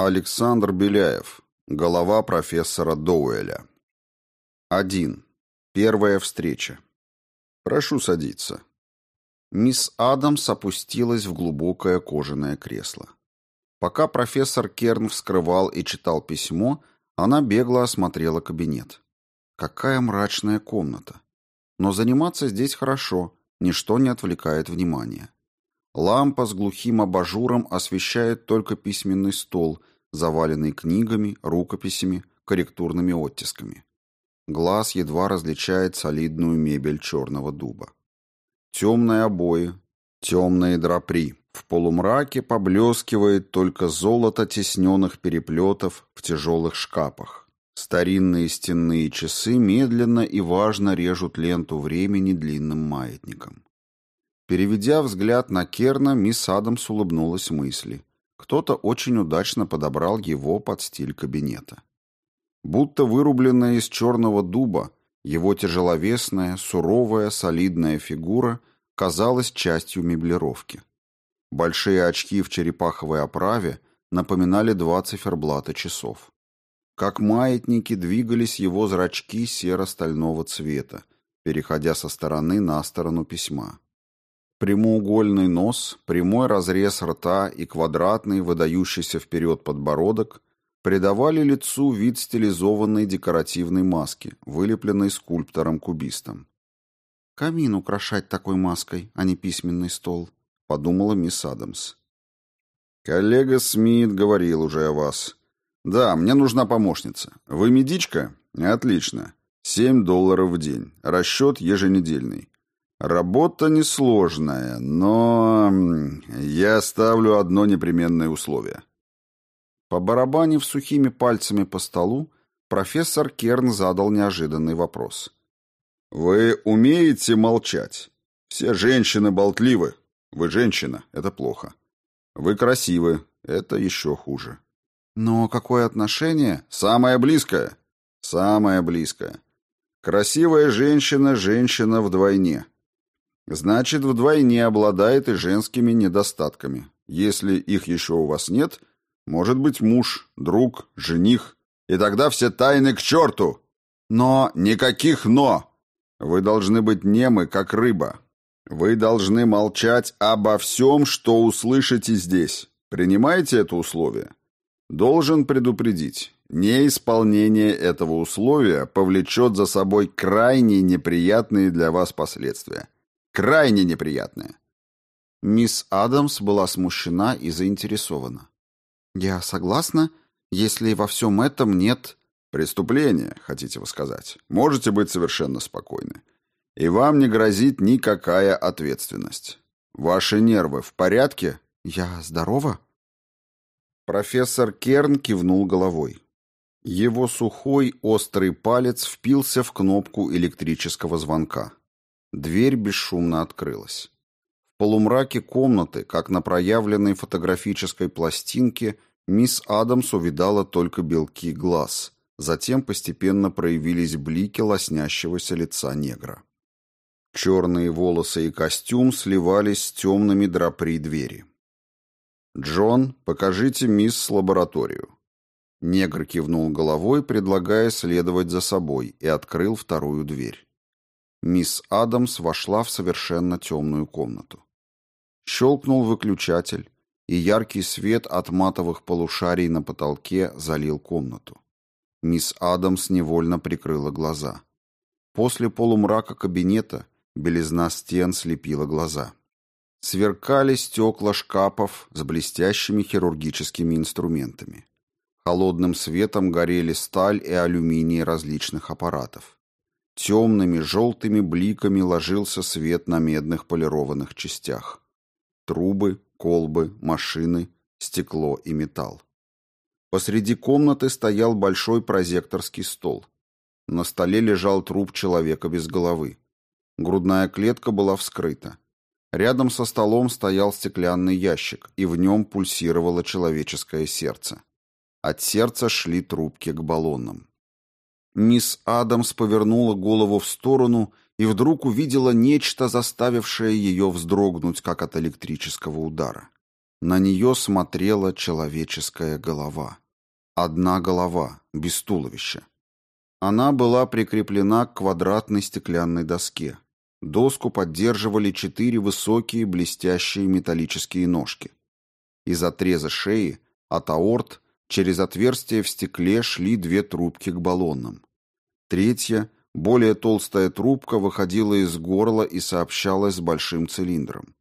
Александр Беляев. Голова профессора Доуэля. 1. Первая встреча. Прошу садиться. Мисс Адамс опустилась в глубокое кожаное кресло. Пока профессор Керн вскрывал и читал письмо, она бегло осмотрела кабинет. Какая мрачная комната. Но заниматься здесь хорошо, ничто не отвлекает внимания. Лампа с глухим абажуром освещает только письменный стол, заваленный книгами, рукописями, корректурными оттисками. Глаз едва различает солидную мебель черного дуба. Темные обои, темные драпри. В полумраке поблескивает только золото тесненных переплетов в тяжелых шкапах. Старинные стенные часы медленно и важно режут ленту времени длинным маятником. Переведя взгляд на Керна, мисс Адамс улыбнулась мысли. Кто-то очень удачно подобрал его под стиль кабинета. Будто вырубленная из черного дуба, его тяжеловесная, суровая, солидная фигура казалась частью меблировки. Большие очки в черепаховой оправе напоминали два циферблата часов. Как маятники двигались его зрачки серо-стального цвета, переходя со стороны на сторону письма. Прямоугольный нос, прямой разрез рта и квадратный, выдающийся вперед подбородок придавали лицу вид стилизованной декоративной маски, вылепленной скульптором-кубистом. «Камин украшать такой маской, а не письменный стол», — подумала мисс Адамс. «Коллега Смит говорил уже о вас. Да, мне нужна помощница. Вы медичка? Отлично. Семь долларов в день. Расчет еженедельный. Работа несложная, но я ставлю одно непременное условие. По барабане в сухими пальцами по столу, профессор Керн задал неожиданный вопрос. Вы умеете молчать? Все женщины болтливы. Вы женщина, это плохо. Вы красивы, это еще хуже. Но какое отношение? Самое близкое. Самое близкое. Красивая женщина женщина вдвойне. Значит, вдвойне обладает и женскими недостатками. Если их еще у вас нет, может быть муж, друг, жених, и тогда все тайны к черту. Но никаких «но». Вы должны быть немы, как рыба. Вы должны молчать обо всем, что услышите здесь. Принимаете это условие? Должен предупредить. Неисполнение этого условия повлечет за собой крайне неприятные для вас последствия. Крайне неприятное. Мисс Адамс была смущена и заинтересована. «Я согласна, если во всем этом нет...» «Преступления, хотите вы сказать. Можете быть совершенно спокойны. И вам не грозит никакая ответственность. Ваши нервы в порядке?» «Я здорова?» Профессор Керн кивнул головой. Его сухой, острый палец впился в кнопку электрического звонка. Дверь бесшумно открылась. В полумраке комнаты, как на проявленной фотографической пластинке, мисс Адамс увидала только белки глаз. Затем постепенно проявились блики лоснящегося лица негра. Черные волосы и костюм сливались с темными драпри двери. «Джон, покажите мисс лабораторию». Негр кивнул головой, предлагая следовать за собой, и открыл вторую дверь. Мисс Адамс вошла в совершенно темную комнату. Щелкнул выключатель, и яркий свет от матовых полушарий на потолке залил комнату. Мисс Адамс невольно прикрыла глаза. После полумрака кабинета белизна стен слепила глаза. Сверкали стекла шкафов с блестящими хирургическими инструментами. Холодным светом горели сталь и алюминий различных аппаратов. Темными желтыми бликами ложился свет на медных полированных частях. Трубы, колбы, машины, стекло и металл. Посреди комнаты стоял большой прозекторский стол. На столе лежал труп человека без головы. Грудная клетка была вскрыта. Рядом со столом стоял стеклянный ящик, и в нем пульсировало человеческое сердце. От сердца шли трубки к баллонам. Мисс Адамс повернула голову в сторону и вдруг увидела нечто, заставившее ее вздрогнуть, как от электрического удара. На нее смотрела человеческая голова. Одна голова, без туловища. Она была прикреплена к квадратной стеклянной доске. Доску поддерживали четыре высокие блестящие металлические ножки. Из отреза шеи, от аорт, через отверстие в стекле шли две трубки к баллонам. Третья, более толстая трубка выходила из горла и сообщалась с большим цилиндром.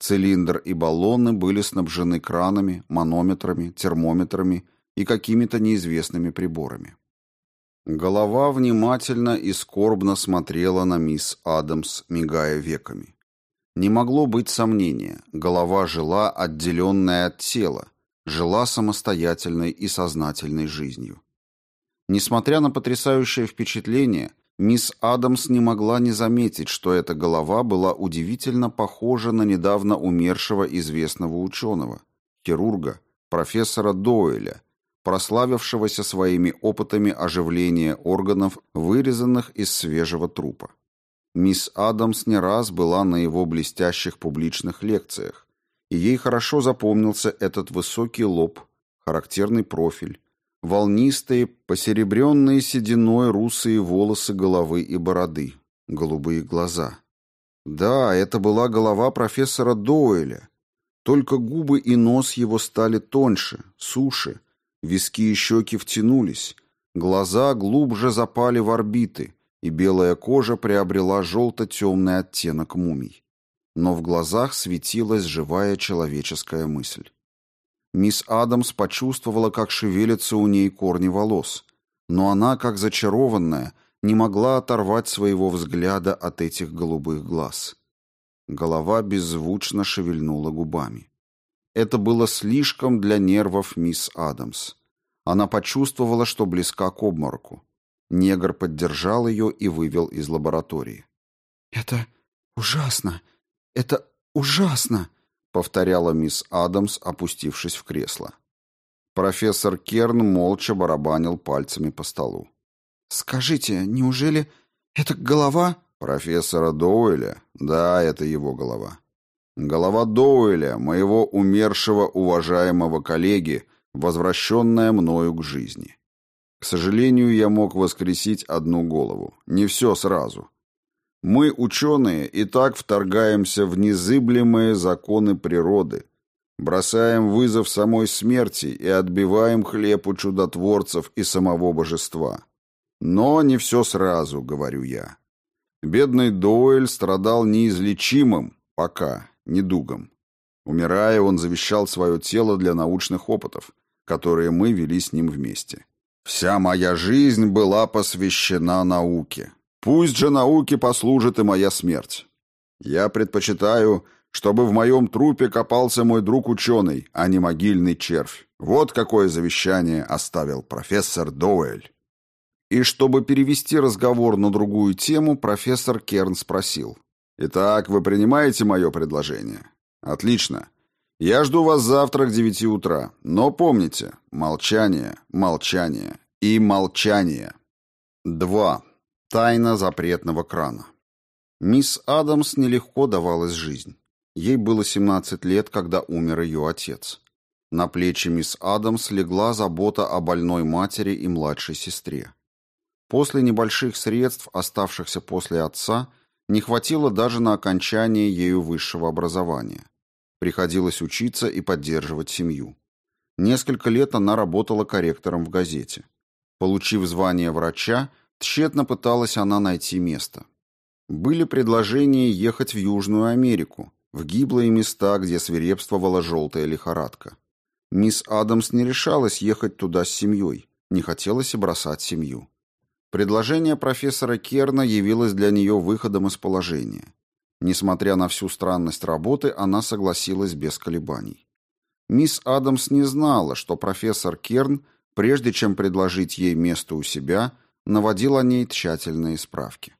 Цилиндр и баллоны были снабжены кранами, манометрами, термометрами и какими-то неизвестными приборами. Голова внимательно и скорбно смотрела на мисс Адамс, мигая веками. Не могло быть сомнения, голова жила отделенная от тела, жила самостоятельной и сознательной жизнью. Несмотря на потрясающее впечатление, мисс Адамс не могла не заметить, что эта голова была удивительно похожа на недавно умершего известного ученого, хирурга, профессора Дойля, прославившегося своими опытами оживления органов, вырезанных из свежего трупа. Мисс Адамс не раз была на его блестящих публичных лекциях, и ей хорошо запомнился этот высокий лоб, характерный профиль, волнистые, посеребренные сединой русые волосы головы и бороды, голубые глаза. Да, это была голова профессора Доуэля, только губы и нос его стали тоньше, суше, Виски и щеки втянулись, глаза глубже запали в орбиты, и белая кожа приобрела желто-темный оттенок мумий. Но в глазах светилась живая человеческая мысль. Мисс Адамс почувствовала, как шевелятся у ней корни волос, но она, как зачарованная, не могла оторвать своего взгляда от этих голубых глаз. Голова беззвучно шевельнула губами. Это было слишком для нервов мисс Адамс. Она почувствовала, что близка к обмороку. Негр поддержал ее и вывел из лаборатории. «Это ужасно! Это ужасно!» — повторяла мисс Адамс, опустившись в кресло. Профессор Керн молча барабанил пальцами по столу. «Скажите, неужели это голова?» «Профессора Доуэля? Да, это его голова. Голова Доуэля, моего умершего уважаемого коллеги, возвращенная мною к жизни. К сожалению, я мог воскресить одну голову. Не все сразу. Мы, ученые, и так вторгаемся в незыблемые законы природы, бросаем вызов самой смерти и отбиваем хлеб у чудотворцев и самого божества. Но не все сразу, говорю я. Бедный Дойль страдал неизлечимым, пока, недугом. Умирая, он завещал свое тело для научных опытов, которые мы вели с ним вместе. Вся моя жизнь была посвящена науке. Пусть же науке послужит и моя смерть. Я предпочитаю, чтобы в моем трупе копался мой друг-ученый, а не могильный червь. Вот какое завещание оставил профессор Доуэль. И чтобы перевести разговор на другую тему, профессор Керн спросил. «Итак, вы принимаете мое предложение?» «Отлично. Я жду вас завтра к девяти утра. Но помните, молчание, молчание и молчание». 2. Тайна запретного крана. Мисс Адамс нелегко давалась жизнь. Ей было 17 лет, когда умер ее отец. На плечи мисс Адамс легла забота о больной матери и младшей сестре. После небольших средств, оставшихся после отца, не хватило даже на окончание ею высшего образования. Приходилось учиться и поддерживать семью. Несколько лет она работала корректором в газете. Получив звание врача, тщетно пыталась она найти место. Были предложения ехать в Южную Америку, в гиблые места, где свирепствовала желтая лихорадка. Мисс Адамс не решалась ехать туда с семьей, не хотелось и бросать семью. Предложение профессора Керна явилось для нее выходом из положения. Несмотря на всю странность работы, она согласилась без колебаний. Мисс Адамс не знала, что профессор Керн, прежде чем предложить ей место у себя, наводил о ней тщательные справки.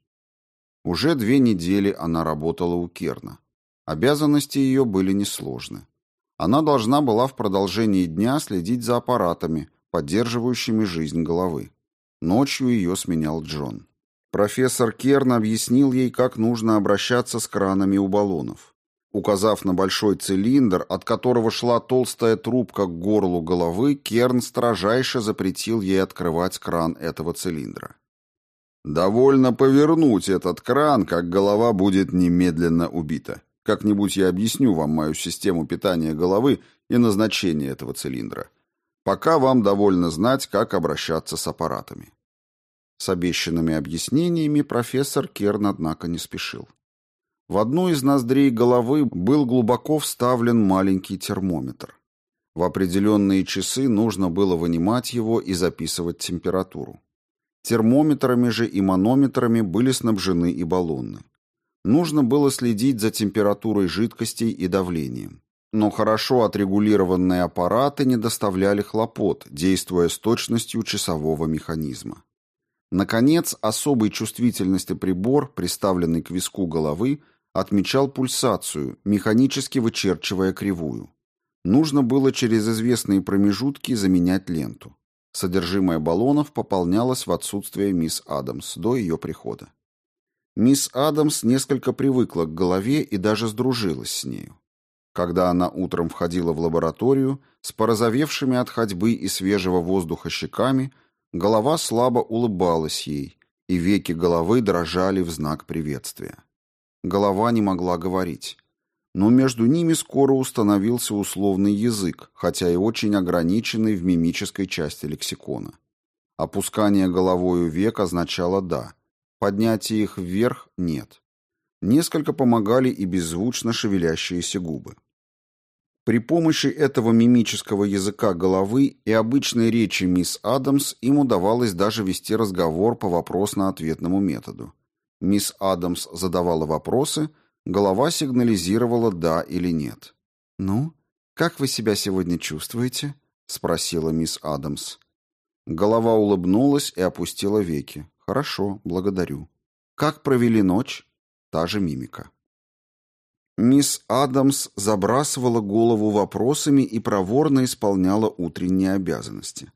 Уже две недели она работала у Керна. Обязанности ее были несложны. Она должна была в продолжении дня следить за аппаратами, поддерживающими жизнь головы. Ночью ее сменял Джон. Профессор Керн объяснил ей, как нужно обращаться с кранами у баллонов. Указав на большой цилиндр, от которого шла толстая трубка к горлу головы, Керн строжайше запретил ей открывать кран этого цилиндра. «Довольно повернуть этот кран, как голова будет немедленно убита. Как-нибудь я объясню вам мою систему питания головы и назначение этого цилиндра. Пока вам довольно знать, как обращаться с аппаратами». С обещанными объяснениями профессор Керн, однако, не спешил. В одну из ноздрей головы был глубоко вставлен маленький термометр. В определенные часы нужно было вынимать его и записывать температуру. Термометрами же и манометрами были снабжены и баллоны. Нужно было следить за температурой жидкостей и давлением. Но хорошо отрегулированные аппараты не доставляли хлопот, действуя с точностью часового механизма. Наконец, особой чувствительности прибор, приставленный к виску головы, отмечал пульсацию, механически вычерчивая кривую. Нужно было через известные промежутки заменять ленту. Содержимое баллонов пополнялось в отсутствие мисс Адамс до ее прихода. Мисс Адамс несколько привыкла к голове и даже сдружилась с нею. Когда она утром входила в лабораторию, с порозовевшими от ходьбы и свежего воздуха щеками, голова слабо улыбалась ей, и веки головы дрожали в знак приветствия. Голова не могла говорить. Но между ними скоро установился условный язык, хотя и очень ограниченный в мимической части лексикона. Опускание головой век означало «да», поднятие их вверх – «нет». Несколько помогали и беззвучно шевелящиеся губы. При помощи этого мимического языка головы и обычной речи мисс Адамс им удавалось даже вести разговор по вопрос-на-ответному методу. Мисс Адамс задавала вопросы, голова сигнализировала «да» или «нет». «Ну, как вы себя сегодня чувствуете?» — спросила мисс Адамс. Голова улыбнулась и опустила веки. «Хорошо, благодарю». «Как провели ночь?» Та же мимика. Мисс Адамс забрасывала голову вопросами и проворно исполняла утренние обязанности.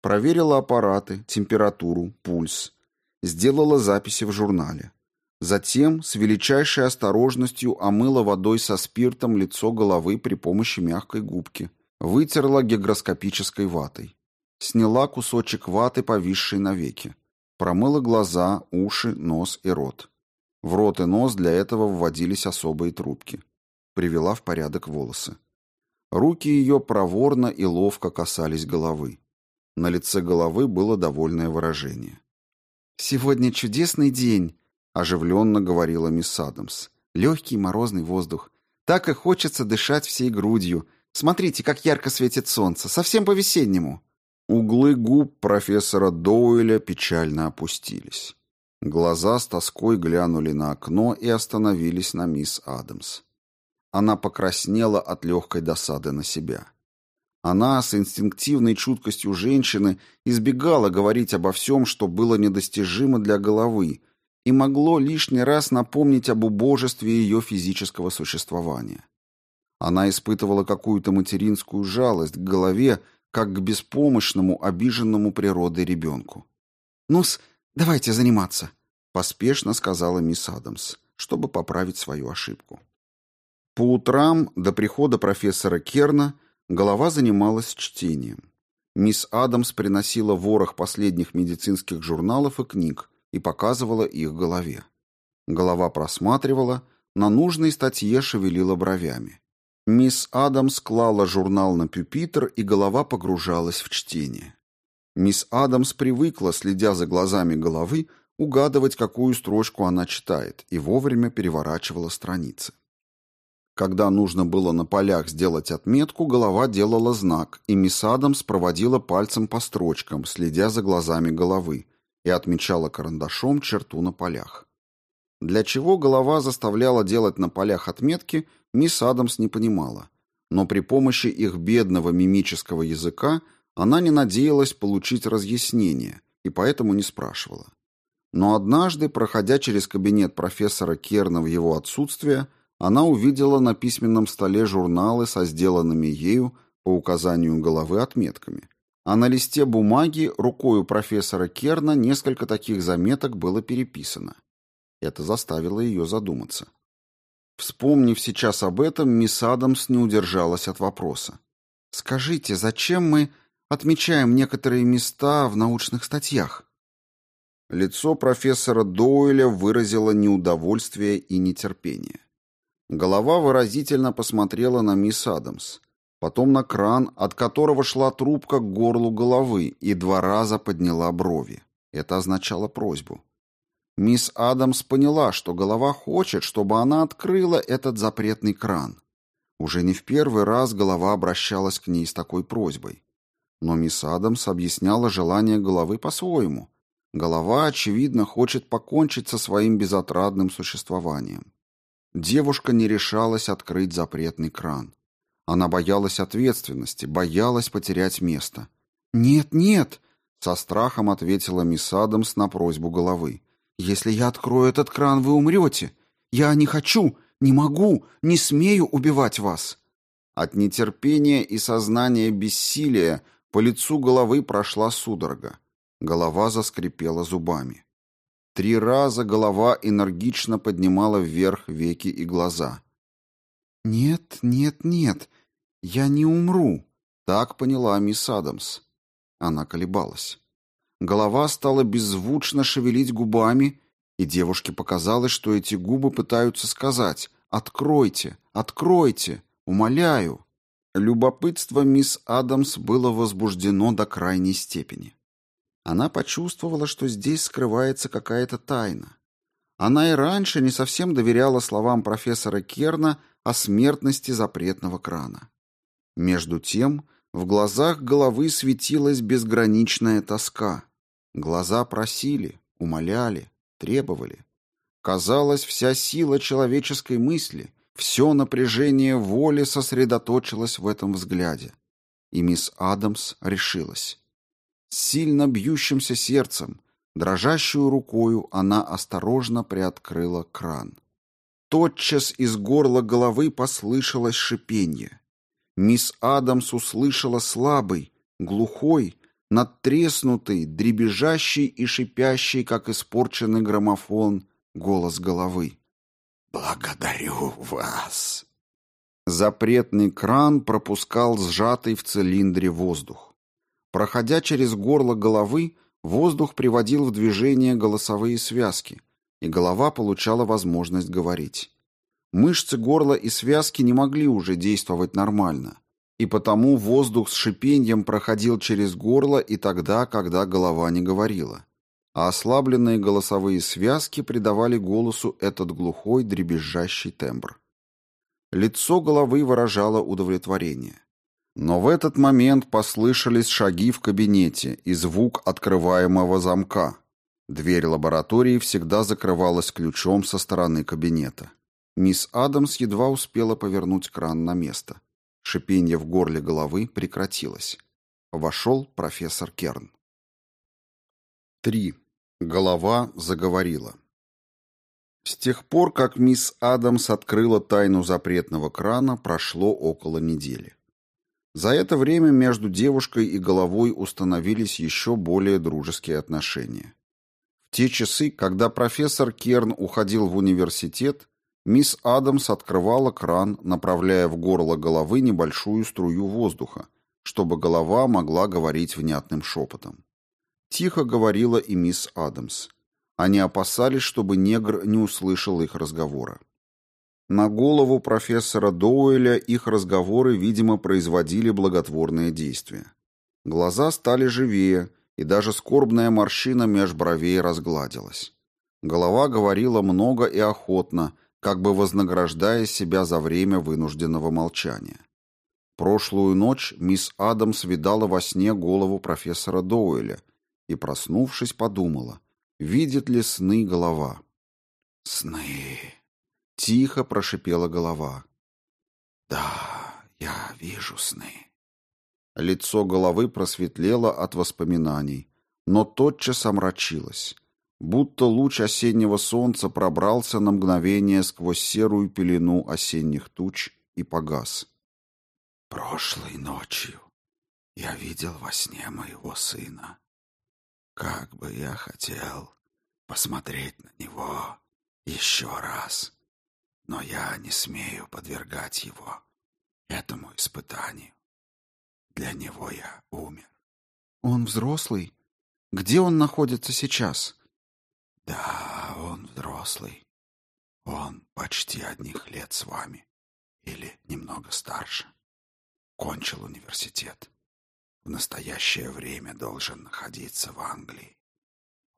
Проверила аппараты, температуру, пульс сделала записи в журнале. Затем с величайшей осторожностью омыла водой со спиртом лицо головы при помощи мягкой губки. Вытерла гигроскопической ватой. Сняла кусочек ваты, повисший на веке. Промыла глаза, уши, нос и рот. В рот и нос для этого вводились особые трубки. Привела в порядок волосы. Руки ее проворно и ловко касались головы. На лице головы было довольное выражение. «Сегодня чудесный день», — оживленно говорила мисс Адамс. «Легкий морозный воздух. Так и хочется дышать всей грудью. Смотрите, как ярко светит солнце. Совсем по-весеннему». Углы губ профессора Доуэля печально опустились. Глаза с тоской глянули на окно и остановились на мисс Адамс. Она покраснела от легкой досады на себя. Она с инстинктивной чуткостью женщины избегала говорить обо всем, что было недостижимо для головы, и могло лишний раз напомнить об убожестве ее физического существования. Она испытывала какую-то материнскую жалость к голове, как к беспомощному, обиженному природой ребенку. «Ну-с, давайте заниматься», — поспешно сказала мисс Адамс, чтобы поправить свою ошибку. По утрам, до прихода профессора Керна, Голова занималась чтением. Мисс Адамс приносила ворох последних медицинских журналов и книг и показывала их голове. Голова просматривала, на нужной статье шевелила бровями. Мисс Адамс клала журнал на пюпитр, и голова погружалась в чтение. Мисс Адамс привыкла, следя за глазами головы, угадывать, какую строчку она читает, и вовремя переворачивала страницы. Когда нужно было на полях сделать отметку, голова делала знак, и мисс Адамс проводила пальцем по строчкам, следя за глазами головы, и отмечала карандашом черту на полях. Для чего голова заставляла делать на полях отметки, мисс Адамс не понимала. Но при помощи их бедного мимического языка она не надеялась получить разъяснение, и поэтому не спрашивала. Но однажды, проходя через кабинет профессора Керна в его отсутствие, она увидела на письменном столе журналы со сделанными ею по указанию головы отметками. А на листе бумаги рукой у профессора Керна несколько таких заметок было переписано. Это заставило ее задуматься. Вспомнив сейчас об этом, мисс Адамс не удержалась от вопроса. «Скажите, зачем мы отмечаем некоторые места в научных статьях?» Лицо профессора Доуэля выразило неудовольствие и нетерпение. Голова выразительно посмотрела на мисс Адамс, потом на кран, от которого шла трубка к горлу головы, и два раза подняла брови. Это означало просьбу. Мисс Адамс поняла, что голова хочет, чтобы она открыла этот запретный кран. Уже не в первый раз голова обращалась к ней с такой просьбой. Но мисс Адамс объясняла желание головы по-своему. Голова, очевидно, хочет покончить со своим безотрадным существованием. Девушка не решалась открыть запретный кран. Она боялась ответственности, боялась потерять место. «Нет, нет!» — со страхом ответила мисс Адамс на просьбу головы. Если я открою этот кран, вы умрете. Я не хочу, не могу, не смею убивать вас. От нетерпения и сознания бессилия по лицу головы прошла судорога. Голова заскрипела зубами. Три раза голова энергично поднимала вверх веки и глаза. «Нет, нет, нет, я не умру», — так поняла мисс Адамс. Она колебалась. Голова стала беззвучно шевелить губами, и девушке показалось, что эти губы пытаются сказать «Откройте! Откройте! Умоляю!». Любопытство мисс Адамс было возбуждено до крайней степени. Она почувствовала, что здесь скрывается какая-то тайна. Она и раньше не совсем доверяла словам профессора Керна о смертности запретного крана. Между тем, в глазах головы светилась безграничная тоска. Глаза просили, умоляли, требовали. Казалось, вся сила человеческой мысли, все напряжение воли сосредоточилось в этом взгляде. И мисс Адамс решилась. С сильно бьющимся сердцем, дрожащую рукою, она осторожно приоткрыла кран. Тотчас из горла головы послышалось шипенье. Мисс Адамс услышала слабый, глухой, надтреснутый, дребезжащий и шипящий, как испорченный граммофон, голос головы. «Благодарю вас!» Запретный кран пропускал сжатый в цилиндре воздух. Проходя через горло головы, воздух приводил в движение голосовые связки, и голова получала возможность говорить. Мышцы горла и связки не могли уже действовать нормально и потому воздух с шипением проходил через горло и тогда, когда голова не говорила. А ослабленные голосовые связки придавали голосу этот глухой дребезжащий тембр. Лицо головы выражало удовлетворение. Но в этот момент послышались шаги в кабинете и звук открываемого замка. Дверь лаборатории всегда закрывалась ключом со стороны кабинета. Мисс Адамс едва успела повернуть кран на место. Шипение в горле головы прекратилось. Вошел профессор Керн. 3. Голова заговорила. С тех пор, как мисс Адамс открыла тайну запретного крана, прошло около недели. За это время между девушкой и головой установились еще более дружеские отношения. В те часы, когда профессор Керн уходил в университет, Мисс Адамс открывала кран, направляя в горло головы небольшую струю воздуха, чтобы голова могла говорить внятным шепотом. Тихо говорила и мисс Адамс. Они опасались, чтобы негр не услышал их разговора. На голову профессора Доуэля их разговоры, видимо, производили благотворное действие. Глаза стали живее, и даже скорбная морщина меж бровей разгладилась. Голова говорила много и охотно, как бы вознаграждая себя за время вынужденного молчания. Прошлую ночь мисс Адамс видала во сне голову профессора Доуэля и, проснувшись, подумала, видит ли сны голова. «Сны!» — тихо прошипела голова. «Да, я вижу сны». Лицо головы просветлело от воспоминаний, но тотчас омрачилось будто луч осеннего солнца пробрался на мгновение сквозь серую пелену осенних туч и погас. «Прошлой ночью я видел во сне моего сына. Как бы я хотел посмотреть на него еще раз. Но я не смею подвергать его этому испытанию. Для него я умер. Он взрослый? Где он находится сейчас? Да, он взрослый. Он почти одних лет с вами. Или немного старше. Кончил университет. В настоящее время должен находиться в Англии.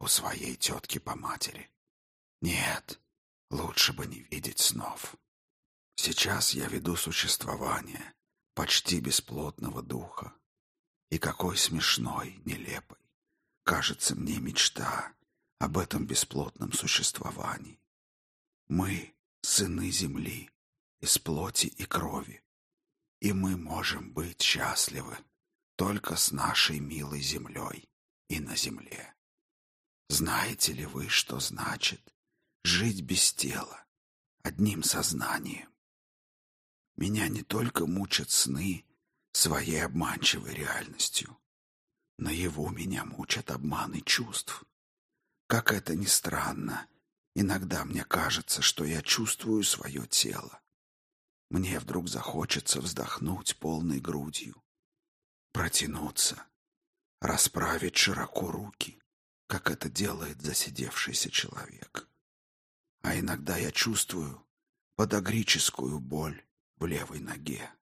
У своей тетки по матери. Нет, лучше бы не видеть снов. Сейчас я веду существование почти бесплотного духа. И какой смешной, нелепой кажется мне мечта об этом бесплотном существовании. Мы — сыны земли, из плоти и крови, и мы можем быть счастливы только с нашей милой землей и на земле. Знаете ли вы, что значит жить без тела, одним сознанием? Меня не только мучат сны своей обманчивой реальностью. Наяву меня мучат обманы чувств. Как это ни странно, Иногда мне кажется, что я чувствую свое тело. Мне вдруг захочется вздохнуть полной грудью, протянуться, расправить широко руки, как это делает засидевшийся человек. А иногда я чувствую подогрическую боль в левой ноге.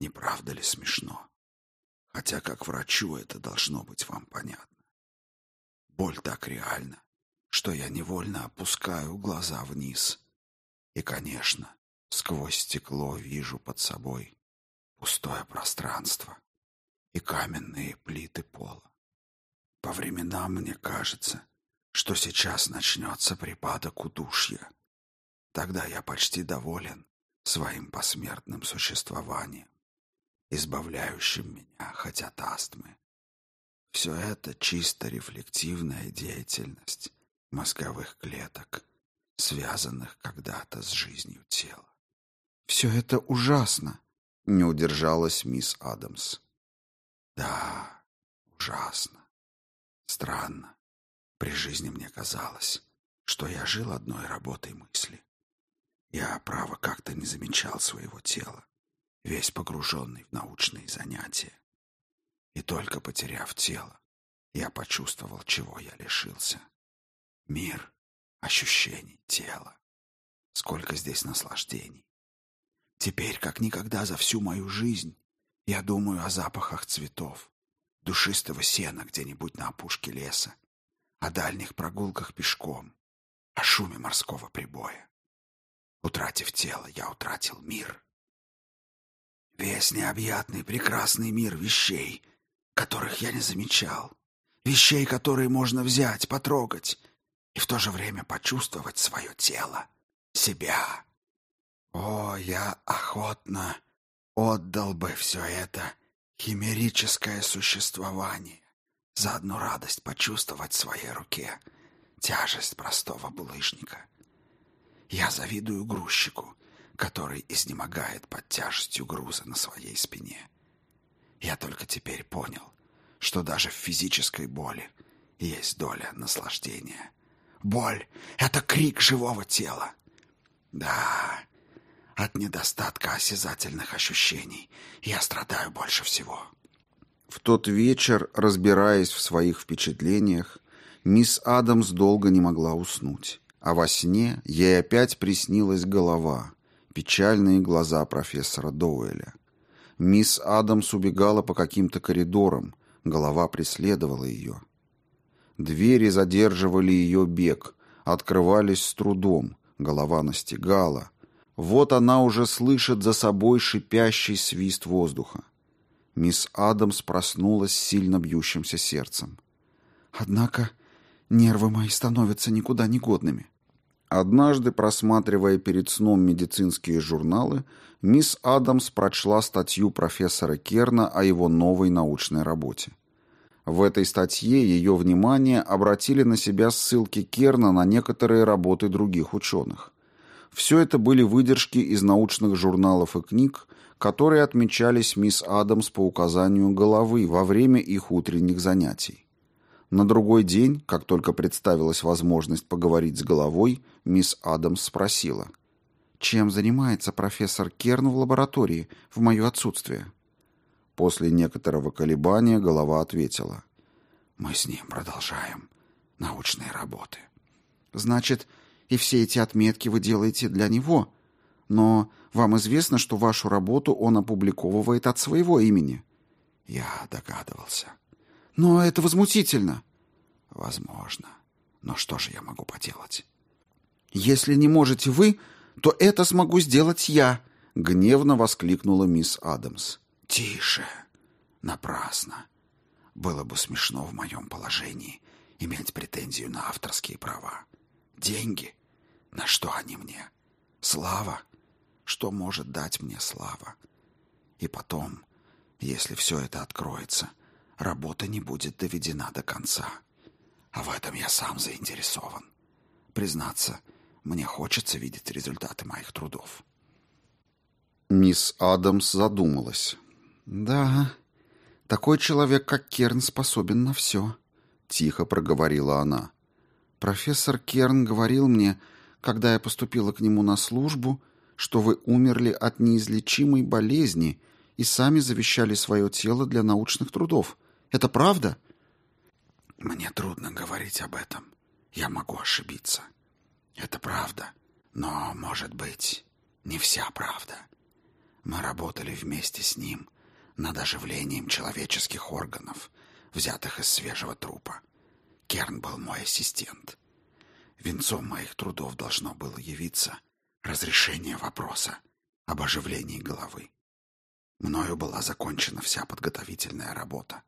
Не правда ли смешно? Хотя как врачу это должно быть вам понятно. Боль так реальна, что я невольно опускаю глаза вниз. И, конечно, сквозь стекло вижу под собой пустое пространство и каменные плиты пола. По временам мне кажется, что сейчас начнется припадок удушья. Тогда я почти доволен своим посмертным существованием, избавляющим меня хоть от астмы. Все это чисто рефлективная деятельность, мозговых клеток, связанных когда-то с жизнью тела. «Все это ужасно!» — не удержалась мисс Адамс. «Да, ужасно. Странно. При жизни мне казалось, что я жил одной работой мысли. Я, право, как-то не замечал своего тела, весь погруженный в научные занятия. И только потеряв тело, я почувствовал, чего я лишился. Мир ощущений тела. Сколько здесь наслаждений. Теперь, как никогда за всю мою жизнь, я думаю о запахах цветов, душистого сена где-нибудь на опушке леса, о дальних прогулках пешком, о шуме морского прибоя. Утратив тело, я утратил мир. Весь необъятный прекрасный мир вещей, которых я не замечал, вещей, которые можно взять, потрогать, и в то же время почувствовать свое тело, себя. О, я охотно отдал бы все это химерическое существование за одну радость почувствовать в своей руке тяжесть простого булыжника. Я завидую грузчику, который изнемогает под тяжестью груза на своей спине. Я только теперь понял, что даже в физической боли есть доля наслаждения. Боль — это крик живого тела. Да, от недостатка осязательных ощущений я страдаю больше всего. В тот вечер, разбираясь в своих впечатлениях, мисс Адамс долго не могла уснуть. А во сне ей опять приснилась голова, печальные глаза профессора Доуэля. Мисс Адамс убегала по каким-то коридорам, голова преследовала ее. Двери задерживали ее бег, открывались с трудом, голова настигала. Вот она уже слышит за собой шипящий свист воздуха. Мисс Адамс проснулась с сильно бьющимся сердцем. «Однако нервы мои становятся никуда не годными». Однажды, просматривая перед сном медицинские журналы, мисс Адамс прочла статью профессора Керна о его новой научной работе. В этой статье ее внимание обратили на себя ссылки Керна на некоторые работы других ученых. Все это были выдержки из научных журналов и книг, которые отмечались мисс Адамс по указанию головы во время их утренних занятий. На другой день, как только представилась возможность поговорить с головой, мисс Адамс спросила. чем занимается профессор Керн в лаборатории в мое отсутствие. После некоторого колебания голова ответила. Мы с ним продолжаем научные работы. Значит, и все эти отметки вы делаете для него. Но вам известно, что вашу работу он опубликовывает от своего имени. Я догадывался. Но это возмутительно. Возможно. Но что же я могу поделать? Если не можете вы, то это смогу сделать я, гневно воскликнула мисс Адамс. Тише. Напрасно. Было бы смешно в моем положении иметь претензию на авторские права. Деньги? На что они мне? Слава? Что может дать мне слава? И потом, если все это откроется, работа не будет доведена до конца. А в этом я сам заинтересован. Признаться, мне хочется видеть результаты моих трудов. Мисс Адамс задумалась. «Да, такой человек, как Керн, способен на все», — тихо проговорила она. «Профессор Керн говорил мне, когда я поступила к нему на службу, что вы умерли от неизлечимой болезни и сами завещали свое тело для научных трудов. Это правда?» «Мне трудно говорить об этом. Я могу ошибиться. Это правда, но, может быть, не вся правда. Мы работали вместе с ним над оживлением человеческих органов, взятых из свежего трупа. Керн был мой ассистент. Венцом моих трудов должно было явиться разрешение вопроса об оживлении головы. Мною была закончена вся подготовительная работа.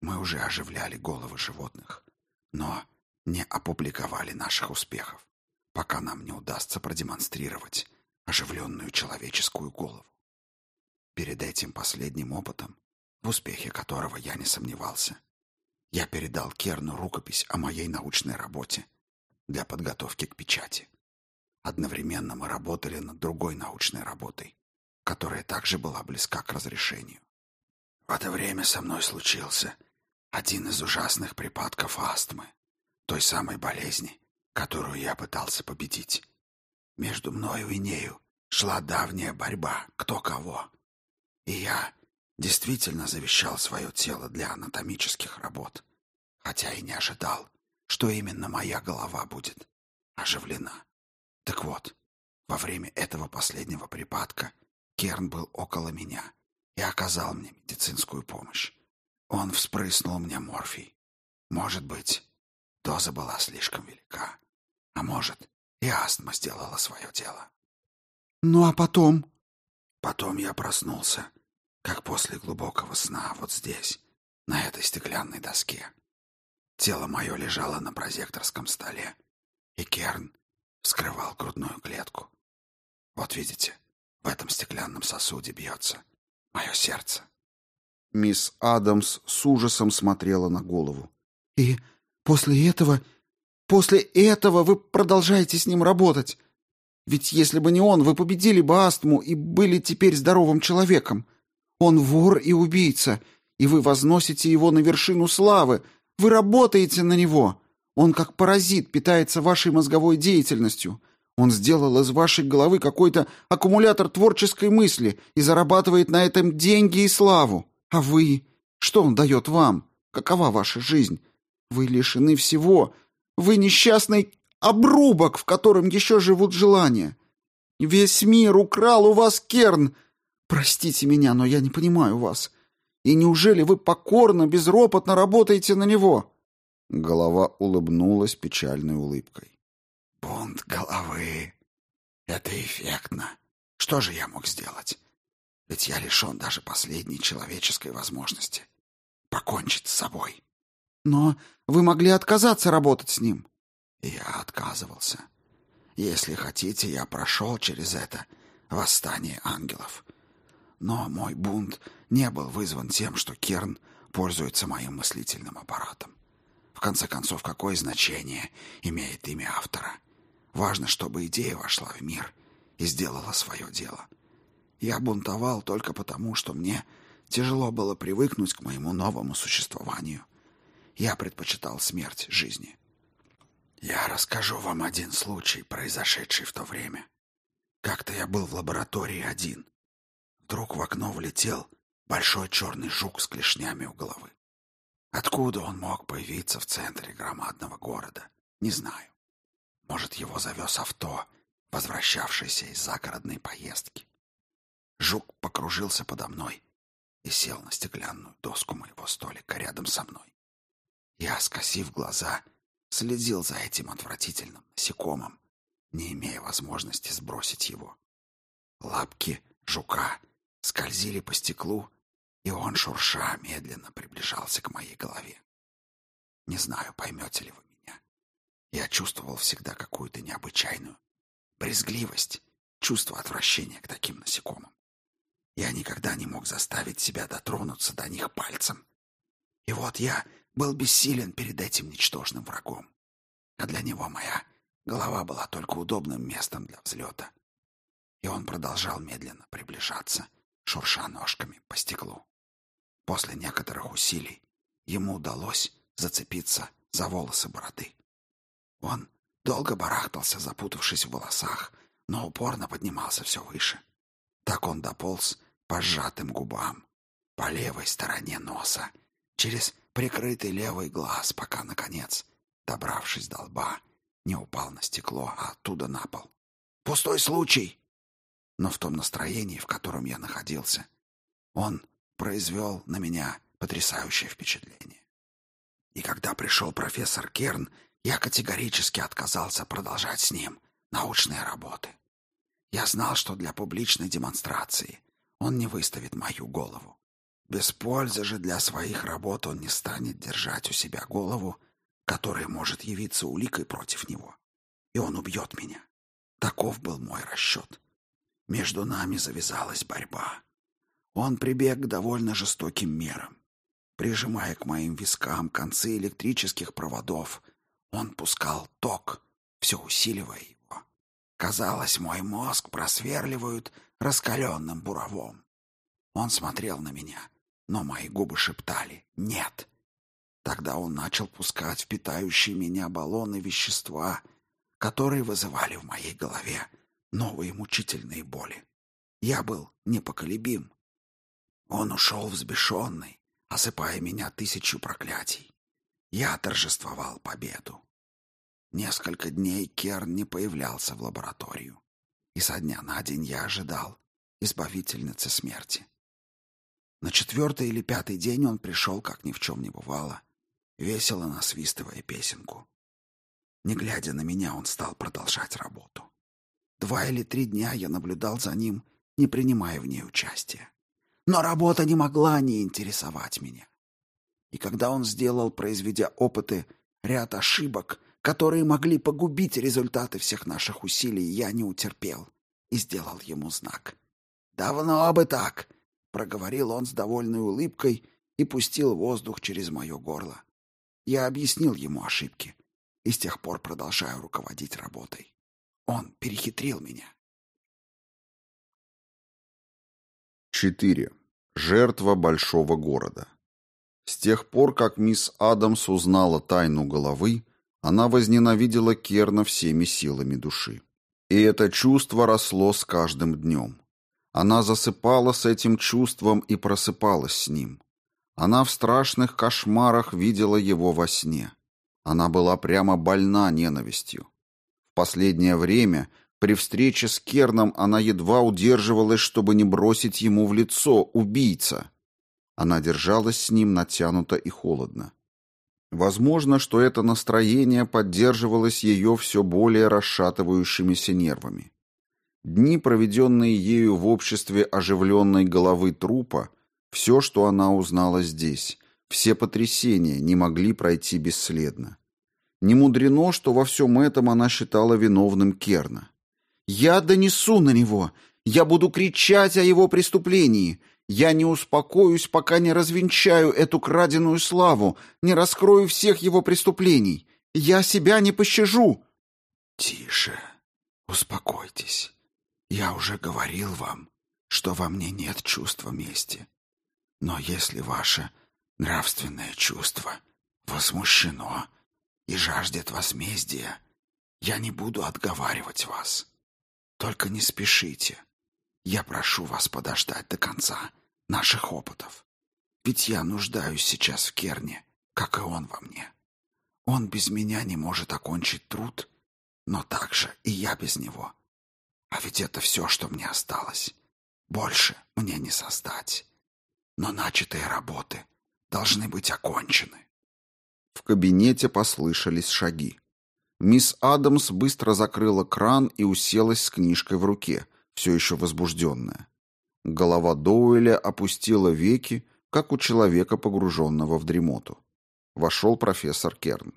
Мы уже оживляли головы животных, но не опубликовали наших успехов, пока нам не удастся продемонстрировать оживленную человеческую голову. Перед этим последним опытом, в успехе которого я не сомневался, я передал Керну рукопись о моей научной работе для подготовки к печати. Одновременно мы работали над другой научной работой, которая также была близка к разрешению. В это время со мной случился один из ужасных припадков астмы, той самой болезни, которую я пытался победить. Между мною и нею шла давняя борьба, кто кого. И я действительно завещал свое тело для анатомических работ, хотя и не ожидал, что именно моя голова будет оживлена. Так вот, во время этого последнего припадка Керн был около меня и оказал мне медицинскую помощь. Он вспрыснул мне морфий. Может быть, доза была слишком велика, а может, и астма сделала свое дело. «Ну а потом?» Потом я проснулся как после глубокого сна вот здесь, на этой стеклянной доске. Тело мое лежало на прозекторском столе, и Керн вскрывал грудную клетку. Вот видите, в этом стеклянном сосуде бьется мое сердце. Мисс Адамс с ужасом смотрела на голову. «И после этого... После этого вы продолжаете с ним работать? Ведь если бы не он, вы победили бы астму и были теперь здоровым человеком. Он вор и убийца, и вы возносите его на вершину славы. Вы работаете на него. Он как паразит питается вашей мозговой деятельностью. Он сделал из вашей головы какой-то аккумулятор творческой мысли и зарабатывает на этом деньги и славу. А вы? Что он дает вам? Какова ваша жизнь? Вы лишены всего. Вы несчастный обрубок, в котором еще живут желания. Весь мир украл у вас Керн — Простите меня, но я не понимаю вас. И неужели вы покорно, безропотно работаете на него?» Голова улыбнулась печальной улыбкой. «Бунт головы. Это эффектно. Что же я мог сделать? Ведь я лишен даже последней человеческой возможности покончить с собой». «Но вы могли отказаться работать с ним». «Я отказывался. Если хотите, я прошел через это восстание ангелов». Но мой бунт не был вызван тем, что Керн пользуется моим мыслительным аппаратом. В конце концов, какое значение имеет имя автора? Важно, чтобы идея вошла в мир и сделала свое дело. Я бунтовал только потому, что мне тяжело было привыкнуть к моему новому существованию. Я предпочитал смерть жизни. Я расскажу вам один случай, произошедший в то время. Как-то я был в лаборатории один. Вдруг в окно влетел большой черный жук с клешнями у головы. Откуда он мог появиться в центре громадного города, не знаю. Может, его завез авто, возвращавшееся из загородной поездки. Жук покружился подо мной и сел на стеклянную доску моего столика рядом со мной. Я, скосив глаза, следил за этим отвратительным насекомым, не имея возможности сбросить его. Лапки жука скользили по стеклу, и он, шурша, медленно приближался к моей голове. Не знаю, поймете ли вы меня. Я чувствовал всегда какую-то необычайную брезгливость, чувство отвращения к таким насекомым. Я никогда не мог заставить себя дотронуться до них пальцем. И вот я был бессилен перед этим ничтожным врагом. А для него моя голова была только удобным местом для взлета. И он продолжал медленно приближаться, шурша ножками по стеклу. После некоторых усилий ему удалось зацепиться за волосы бороды. Он долго барахтался, запутавшись в волосах, но упорно поднимался все выше. Так он дополз по сжатым губам, по левой стороне носа, через прикрытый левый глаз, пока, наконец, добравшись до лба, не упал на стекло, а оттуда на пол. «Пустой случай!» Но в том настроении, в котором я находился, он произвел на меня потрясающее впечатление. И когда пришел профессор Керн, я категорически отказался продолжать с ним научные работы. Я знал, что для публичной демонстрации он не выставит мою голову. Без пользы же для своих работ он не станет держать у себя голову, которая может явиться уликой против него. И он убьет меня. Таков был мой расчет. Между нами завязалась борьба. Он прибег к довольно жестоким мерам. Прижимая к моим вискам концы электрических проводов, он пускал ток, все усиливая его. Казалось, мой мозг просверливают раскаленным буровом. Он смотрел на меня, но мои губы шептали «нет». Тогда он начал пускать в питающие меня баллоны вещества, которые вызывали в моей голове новые мучительные боли. Я был непоколебим. Он ушел взбешенный, осыпая меня тысячу проклятий. Я торжествовал победу. Несколько дней Керн не появлялся в лабораторию, и со дня на день я ожидал избавительницы смерти. На четвертый или пятый день он пришел, как ни в чем не бывало, весело насвистывая песенку. Не глядя на меня, он стал продолжать работу. Два или три дня я наблюдал за ним, не принимая в ней участия. Но работа не могла не интересовать меня. И когда он сделал, произведя опыты, ряд ошибок, которые могли погубить результаты всех наших усилий, я не утерпел и сделал ему знак. «Давно бы так!» — проговорил он с довольной улыбкой и пустил воздух через мое горло. Я объяснил ему ошибки и с тех пор продолжаю руководить работой. Он перехитрил меня. 4. Жертва большого города. С тех пор, как мисс Адамс узнала тайну головы, она возненавидела Керна всеми силами души. И это чувство росло с каждым днем. Она засыпала с этим чувством и просыпалась с ним. Она в страшных кошмарах видела его во сне. Она была прямо больна ненавистью. В последнее время при встрече с Керном она едва удерживалась, чтобы не бросить ему в лицо «убийца». Она держалась с ним натянуто и холодно. Возможно, что это настроение поддерживалось ее все более расшатывающимися нервами. Дни, проведенные ею в обществе оживленной головы трупа, все, что она узнала здесь, все потрясения не могли пройти бесследно. Не мудрено, что во всем этом она считала виновным Керна. Я донесу на него. Я буду кричать о его преступлении. Я не успокоюсь, пока не развенчаю эту краденую славу, не раскрою всех его преступлений. Я себя не пощажу. Тише. Успокойтесь. Я уже говорил вам, что во мне нет чувства мести. Но если ваше нравственное чувство возмущено и жаждет возмездия, я не буду отговаривать вас. Только не спешите. Я прошу вас подождать до конца наших опытов. Ведь я нуждаюсь сейчас в Керне, как и он во мне. Он без меня не может окончить труд, но также и я без него. А ведь это все, что мне осталось. Больше мне не создать. Но начатые работы должны быть окончены. В кабинете послышались шаги. Мисс Адамс быстро закрыла кран и уселась с книжкой в руке, все еще возбужденная. Голова Доуэля опустила веки, как у человека, погруженного в дремоту. Вошел профессор Керн.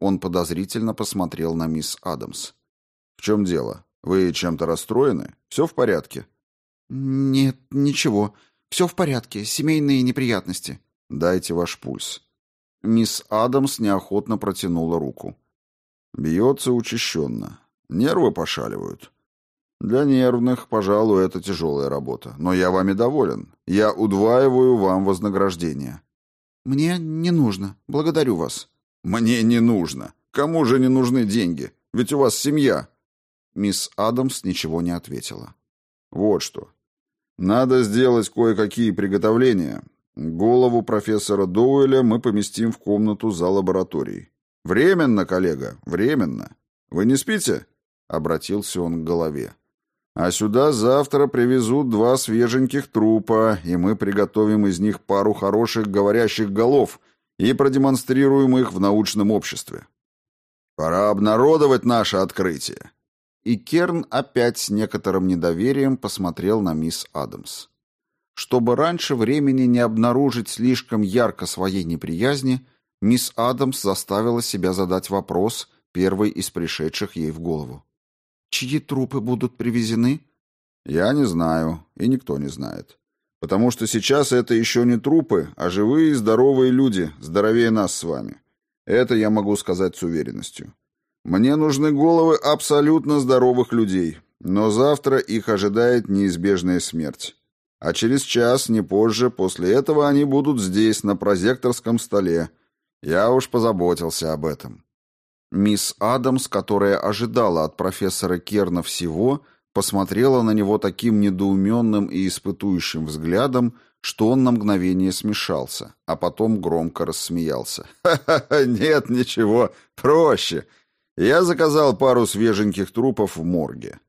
Он подозрительно посмотрел на мисс Адамс. «В чем дело? Вы чем-то расстроены? Все в порядке?» «Нет, ничего. Все в порядке. Семейные неприятности». «Дайте ваш пульс». Мисс Адамс неохотно протянула руку. «Бьется учащенно. Нервы пошаливают. Для нервных, пожалуй, это тяжелая работа. Но я вами доволен. Я удваиваю вам вознаграждение». «Мне не нужно. Благодарю вас». «Мне не нужно. Кому же не нужны деньги? Ведь у вас семья». Мисс Адамс ничего не ответила. «Вот что. Надо сделать кое-какие приготовления. Голову профессора Доуэля мы поместим в комнату за лабораторией. Временно, коллега, временно. Вы не спите?» Обратился он к голове. «А сюда завтра привезут два свеженьких трупа, и мы приготовим из них пару хороших говорящих голов и продемонстрируем их в научном обществе. Пора обнародовать наше открытие. И Керн опять с некоторым недоверием посмотрел на мисс Адамс. Чтобы раньше времени не обнаружить слишком ярко своей неприязни, мисс Адамс заставила себя задать вопрос, первый из пришедших ей в голову. «Чьи трупы будут привезены?» «Я не знаю, и никто не знает. Потому что сейчас это еще не трупы, а живые здоровые люди, здоровее нас с вами. Это я могу сказать с уверенностью. Мне нужны головы абсолютно здоровых людей, но завтра их ожидает неизбежная смерть. А через час, не позже, после этого они будут здесь, на прозекторском столе. Я уж позаботился об этом. Мисс Адамс, которая ожидала от профессора Керна всего, посмотрела на него таким недоуменным и испытующим взглядом, что он на мгновение смешался, а потом громко рассмеялся. «Ха-ха-ха, нет, ничего, проще. Я заказал пару свеженьких трупов в морге.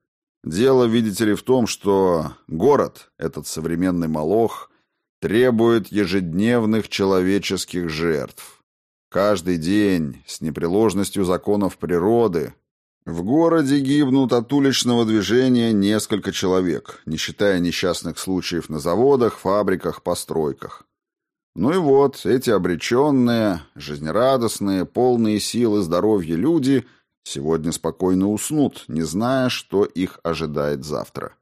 Дело, видите ли, в том, что город, этот современный молох, требует ежедневных человеческих жертв. Каждый день, с непреложностью законов природы, в городе гибнут от уличного движения несколько человек, не считая несчастных случаев на заводах, фабриках, постройках. Ну и вот, эти обреченные, жизнерадостные, полные сил и здоровья люди сегодня спокойно уснут, не зная, что их ожидает завтра.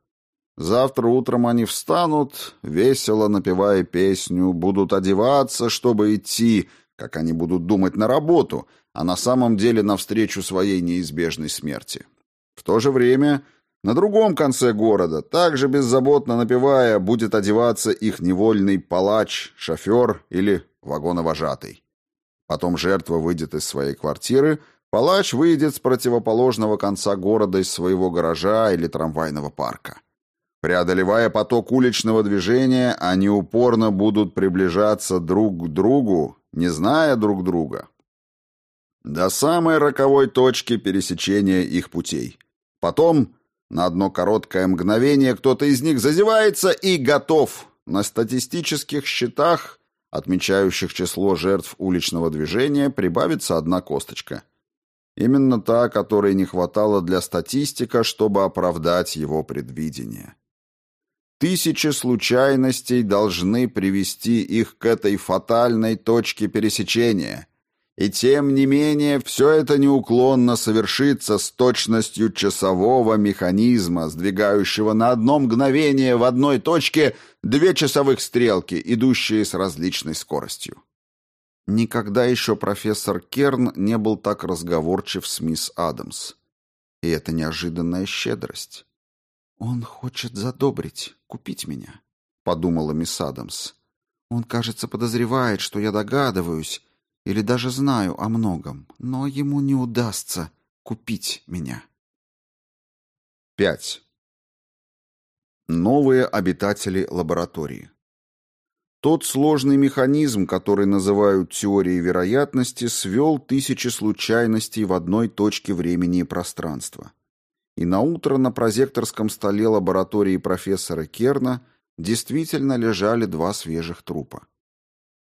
Завтра утром они встанут, весело напевая песню, будут одеваться, чтобы идти, как они будут думать на работу, а на самом деле навстречу своей неизбежной смерти. В то же время на другом конце города, также беззаботно напевая, будет одеваться их невольный палач, шофер или вагоновожатый. Потом жертва выйдет из своей квартиры, палач выйдет с противоположного конца города из своего гаража или трамвайного парка. Преодолевая поток уличного движения, они упорно будут приближаться друг к другу, не зная друг друга. До самой роковой точки пересечения их путей. Потом на одно короткое мгновение кто-то из них зазевается и готов. На статистических счетах, отмечающих число жертв уличного движения, прибавится одна косточка. Именно та, которой не хватало для статистика, чтобы оправдать его предвидение. Тысячи случайностей должны привести их к этой фатальной точке пересечения – и тем не менее, все это неуклонно совершится с точностью часового механизма, сдвигающего на одно мгновение в одной точке две часовых стрелки, идущие с различной скоростью. Никогда еще профессор Керн не был так разговорчив с мисс Адамс. И это неожиданная щедрость. «Он хочет задобрить, купить меня», — подумала мисс Адамс. «Он, кажется, подозревает, что я догадываюсь» или даже знаю о многом, но ему не удастся купить меня. 5. Новые обитатели лаборатории. Тот сложный механизм, который называют теорией вероятности, свел тысячи случайностей в одной точке времени и пространства. И наутро на прозекторском столе лаборатории профессора Керна действительно лежали два свежих трупа.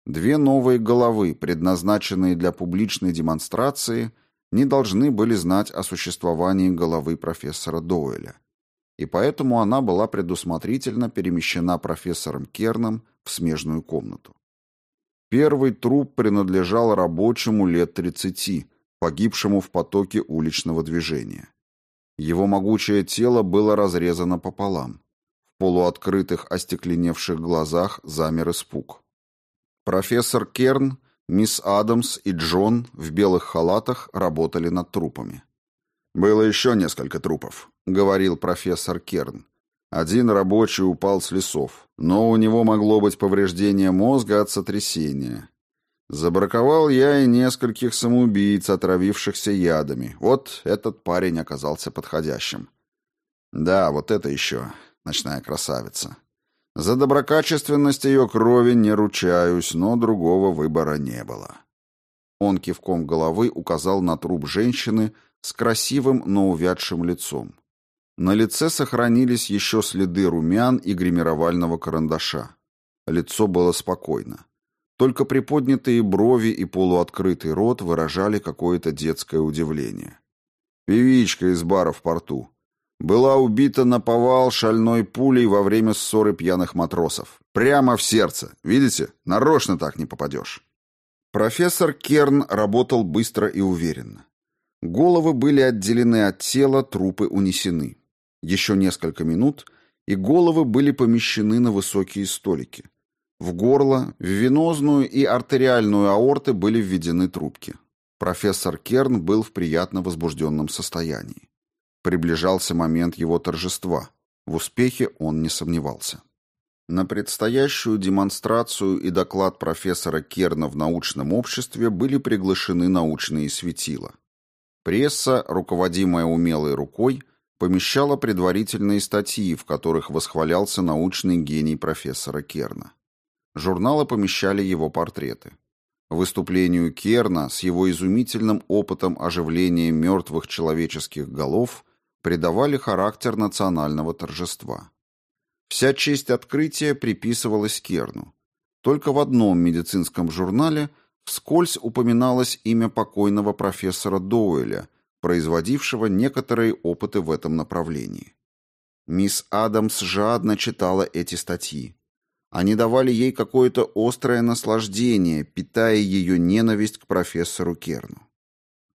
Две новые головы, предназначенные для публичной демонстрации, не должны были знать о существовании головы профессора Доуэля. И поэтому она была предусмотрительно перемещена профессором Керном в смежную комнату. Первый труп принадлежал рабочему лет 30, погибшему в потоке уличного движения. Его могучее тело было разрезано пополам. В полуоткрытых остекленевших глазах замер испуг. Профессор Керн, мисс Адамс и Джон в белых халатах работали над трупами. «Было еще несколько трупов», — говорил профессор Керн. Один рабочий упал с лесов, но у него могло быть повреждение мозга от сотрясения. Забраковал я и нескольких самоубийц, отравившихся ядами. Вот этот парень оказался подходящим. Да, вот это еще ночная красавица. За доброкачественность ее крови не ручаюсь, но другого выбора не было. Он кивком головы указал на труп женщины с красивым, но увядшим лицом. На лице сохранились еще следы румян и гримировального карандаша. Лицо было спокойно. Только приподнятые брови и полуоткрытый рот выражали какое-то детское удивление. Певичка из бара в порту была убита на повал шальной пулей во время ссоры пьяных матросов. Прямо в сердце. Видите? Нарочно так не попадешь. Профессор Керн работал быстро и уверенно. Головы были отделены от тела, трупы унесены. Еще несколько минут, и головы были помещены на высокие столики. В горло, в венозную и артериальную аорты были введены трубки. Профессор Керн был в приятно возбужденном состоянии. Приближался момент его торжества. В успехе он не сомневался. На предстоящую демонстрацию и доклад профессора Керна в научном обществе были приглашены научные светила. Пресса, руководимая умелой рукой, помещала предварительные статьи, в которых восхвалялся научный гений профессора Керна. Журналы помещали его портреты. Выступлению Керна с его изумительным опытом оживления мертвых человеческих голов придавали характер национального торжества. Вся честь открытия приписывалась Керну. Только в одном медицинском журнале вскользь упоминалось имя покойного профессора Доуэля, производившего некоторые опыты в этом направлении. Мисс Адамс жадно читала эти статьи. Они давали ей какое-то острое наслаждение, питая ее ненависть к профессору Керну.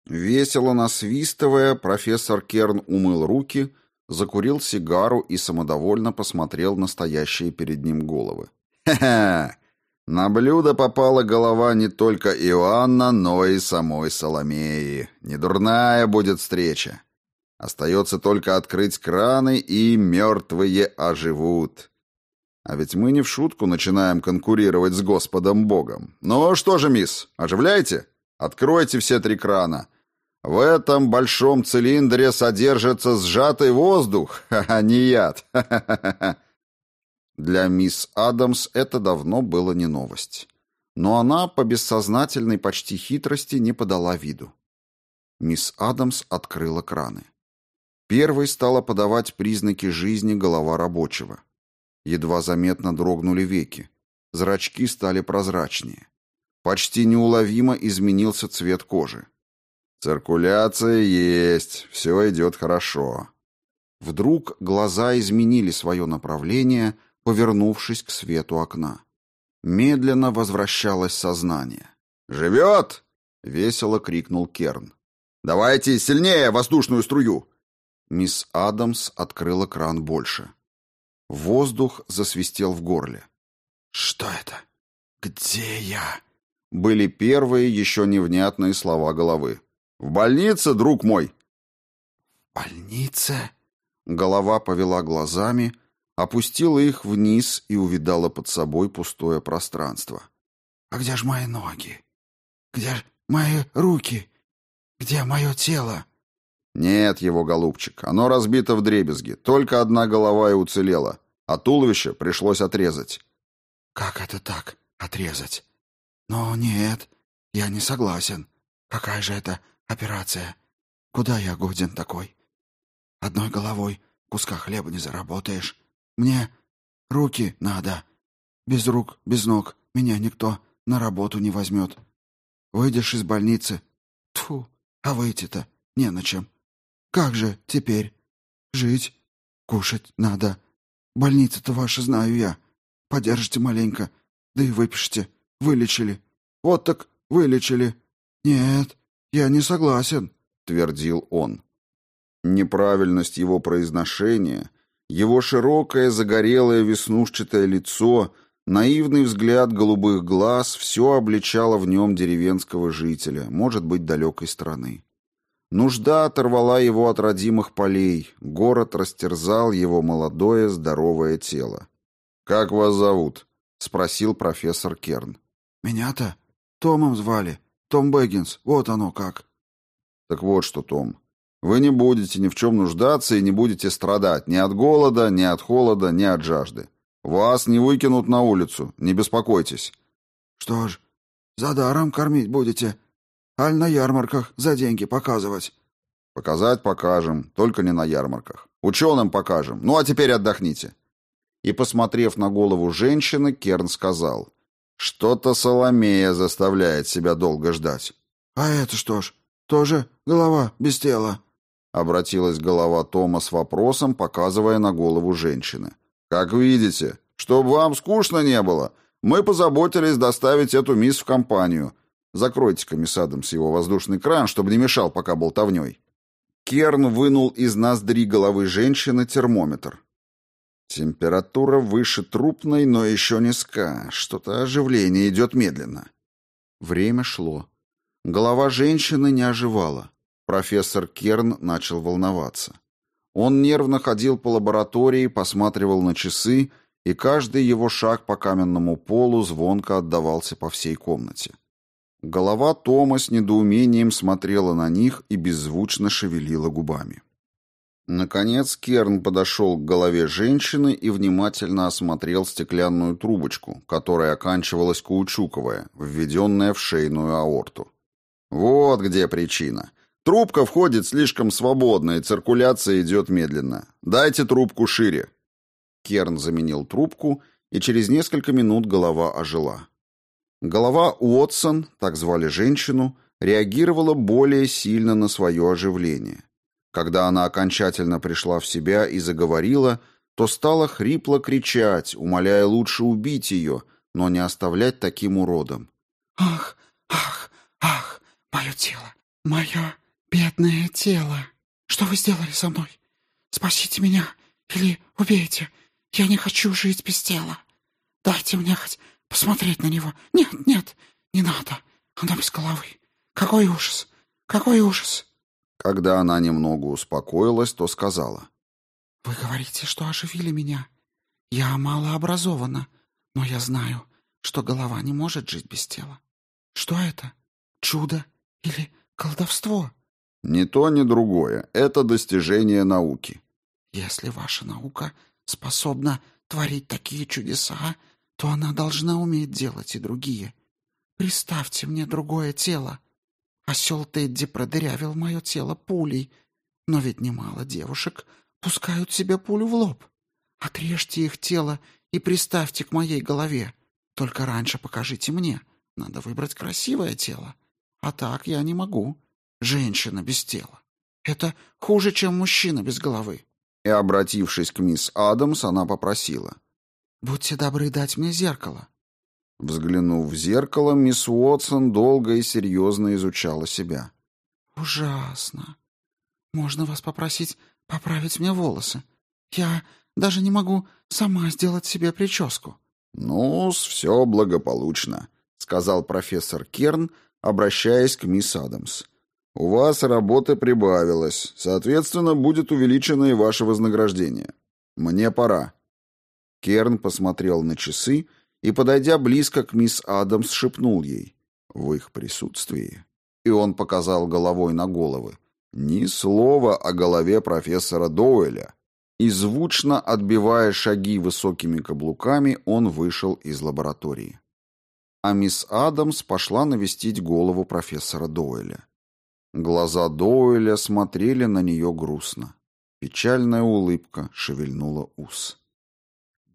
Весело насвистывая, профессор Керн умыл руки, закурил сигару и самодовольно посмотрел на стоящие перед ним головы. «Хе-хе! На блюдо попала голова не только Иоанна, но и самой Соломеи. Недурная будет встреча. Остается только открыть краны, и мертвые оживут. А ведь мы не в шутку начинаем конкурировать с Господом Богом. Ну что же, мисс, оживляйте? Откройте все три крана. В этом большом цилиндре содержится сжатый воздух, а не яд. Для мисс Адамс это давно было не новость. Но она по бессознательной почти хитрости не подала виду. Мисс Адамс открыла краны. Первой стала подавать признаки жизни голова рабочего. Едва заметно дрогнули веки. Зрачки стали прозрачнее. Почти неуловимо изменился цвет кожи. Циркуляция есть, все идет хорошо. Вдруг глаза изменили свое направление, повернувшись к свету окна. Медленно возвращалось сознание. «Живет!» — весело крикнул Керн. «Давайте сильнее воздушную струю!» Мисс Адамс открыла кран больше. Воздух засвистел в горле. «Что это? Где я?» Были первые еще невнятные слова головы. В больнице, друг мой. В больнице? Голова повела глазами, опустила их вниз и увидала под собой пустое пространство. А где ж мои ноги? Где ж мои руки? Где мое тело? «Нет его, голубчик, оно разбито в дребезги. Только одна голова и уцелела, а туловище пришлось отрезать». «Как это так, отрезать? Но нет, я не согласен. Какая же это операция? Куда я годен такой? Одной головой куска хлеба не заработаешь. Мне руки надо. Без рук, без ног меня никто на работу не возьмет. Выйдешь из больницы. Тфу, а выйти-то не на чем. Как же теперь? Жить, кушать надо. Больница-то ваша знаю я. Подержите маленько, да и выпишите. Вылечили. Вот так вылечили. Нет, я не согласен, твердил он. Неправильность его произношения, его широкое загорелое веснушчатое лицо, наивный взгляд голубых глаз все обличало в нем деревенского жителя, может быть, далекой страны. Нужда оторвала его от родимых полей, город растерзал его молодое здоровое тело. «Как вас зовут?» — спросил профессор Керн. «Меня-то Томом звали. Том Бэггинс. Вот оно как». «Так вот что, Том. Вы не будете ни в чем нуждаться и не будете страдать ни от голода, ни от холода, ни от жажды. Вас не выкинут на улицу, не беспокойтесь». «Что ж, за даром кормить будете?» Аль на ярмарках за деньги показывать. Показать покажем, только не на ярмарках. Ученым покажем. Ну а теперь отдохните. И, посмотрев на голову женщины, Керн сказал, «Что-то Соломея заставляет себя долго ждать». «А это что ж, тоже голова без тела?» Обратилась голова Тома с вопросом, показывая на голову женщины. «Как видите, чтобы вам скучно не было, мы позаботились доставить эту мисс в компанию. Закройте-ка, мисс Адамс, его воздушный кран, чтобы не мешал пока болтовней». Керн вынул из ноздри головы женщины термометр. Температура выше трупной, но еще низка. Что-то оживление идет медленно. Время шло. Голова женщины не оживала. Профессор Керн начал волноваться. Он нервно ходил по лаборатории, посматривал на часы, и каждый его шаг по каменному полу звонко отдавался по всей комнате. Голова Тома с недоумением смотрела на них и беззвучно шевелила губами. Наконец Керн подошел к голове женщины и внимательно осмотрел стеклянную трубочку, которая оканчивалась каучуковая, введенная в шейную аорту. Вот где причина. Трубка входит слишком свободно, и циркуляция идет медленно. Дайте трубку шире. Керн заменил трубку, и через несколько минут голова ожила. Голова Уотсон, так звали женщину, реагировала более сильно на свое оживление. Когда она окончательно пришла в себя и заговорила, то стала хрипло кричать, умоляя лучше убить ее, но не оставлять таким уродом. «Ах, ах, ах, мое тело, мое бедное тело! Что вы сделали со мной? Спасите меня или убейте! Я не хочу жить без тела! Дайте мне хоть посмотреть на него. Нет, нет, не надо. Она без головы. Какой ужас! Какой ужас!» Когда она немного успокоилась, то сказала. «Вы говорите, что оживили меня. Я малообразована, но я знаю, что голова не может жить без тела. Что это? Чудо или колдовство?» «Ни то, ни другое. Это достижение науки». «Если ваша наука способна творить такие чудеса, то она должна уметь делать и другие. Представьте мне другое тело. Осел Тедди продырявил мое тело пулей, но ведь немало девушек пускают себе пулю в лоб. Отрежьте их тело и приставьте к моей голове. Только раньше покажите мне. Надо выбрать красивое тело. А так я не могу. Женщина без тела. Это хуже, чем мужчина без головы. И, обратившись к мисс Адамс, она попросила. «Будьте добры дать мне зеркало». Взглянув в зеркало, мисс Уотсон долго и серьезно изучала себя. «Ужасно. Можно вас попросить поправить мне волосы? Я даже не могу сама сделать себе прическу». «Ну-с, все благополучно», — сказал профессор Керн, обращаясь к мисс Адамс. «У вас работы прибавилось, соответственно, будет увеличено и ваше вознаграждение. Мне пора». Керн посмотрел на часы и, подойдя близко к мисс Адамс, шепнул ей «В их присутствии». И он показал головой на головы. Ни слова о голове профессора Доуэля. И звучно отбивая шаги высокими каблуками, он вышел из лаборатории. А мисс Адамс пошла навестить голову профессора Доуэля. Глаза Доуэля смотрели на нее грустно. Печальная улыбка шевельнула ус.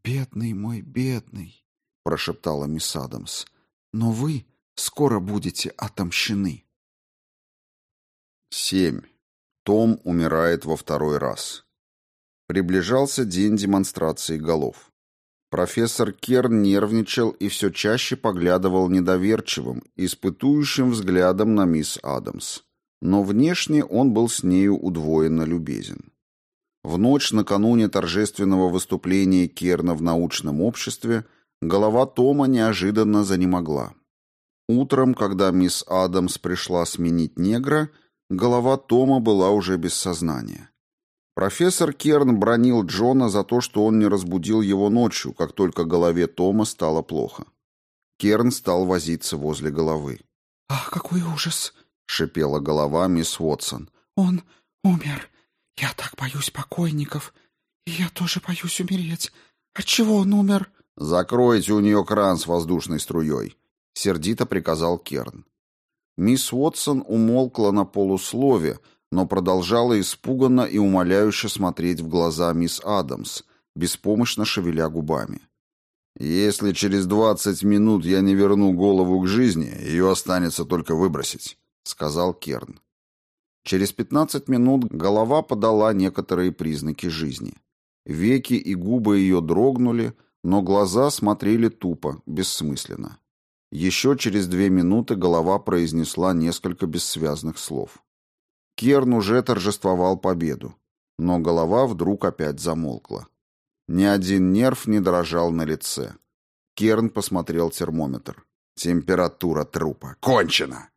«Бедный мой, бедный», — прошептала мисс Адамс, — «но вы скоро будете отомщены». Семь. Том умирает во второй раз. Приближался день демонстрации голов. Профессор Керн нервничал и все чаще поглядывал недоверчивым, испытующим взглядом на мисс Адамс. Но внешне он был с нею удвоенно любезен. В ночь накануне торжественного выступления Керна в научном обществе голова Тома неожиданно занемогла. Утром, когда мисс Адамс пришла сменить негра, голова Тома была уже без сознания. Профессор Керн бронил Джона за то, что он не разбудил его ночью, как только голове Тома стало плохо. Керн стал возиться возле головы. «Ах, какой ужас!» — шипела голова мисс Уотсон. «Он умер. Я так боюсь покойников. И я тоже боюсь умереть. Отчего он умер?» «Закройте у нее кран с воздушной струей», — сердито приказал Керн. Мисс Уотсон умолкла на полуслове, но продолжала испуганно и умоляюще смотреть в глаза мисс Адамс, беспомощно шевеля губами. «Если через двадцать минут я не верну голову к жизни, ее останется только выбросить», — сказал Керн. Через пятнадцать минут голова подала некоторые признаки жизни. Веки и губы ее дрогнули, но глаза смотрели тупо, бессмысленно. Еще через две минуты голова произнесла несколько бессвязных слов. Керн уже торжествовал победу, но голова вдруг опять замолкла. Ни один нерв не дрожал на лице. Керн посмотрел термометр. Температура трупа. Кончено!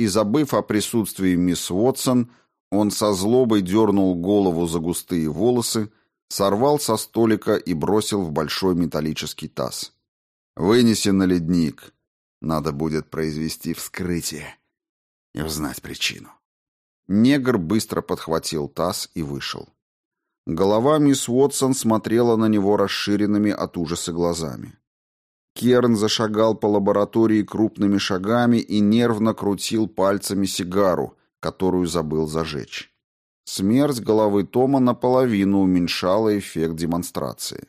И забыв о присутствии мисс Уотсон, он со злобой дернул голову за густые волосы, сорвал со столика и бросил в большой металлический таз. «Вынеси на ледник. Надо будет произвести вскрытие и узнать причину». Негр быстро подхватил таз и вышел. Голова мисс Уотсон смотрела на него расширенными от ужаса глазами. Керн зашагал по лаборатории крупными шагами и нервно крутил пальцами сигару, которую забыл зажечь. Смерть головы Тома наполовину уменьшала эффект демонстрации.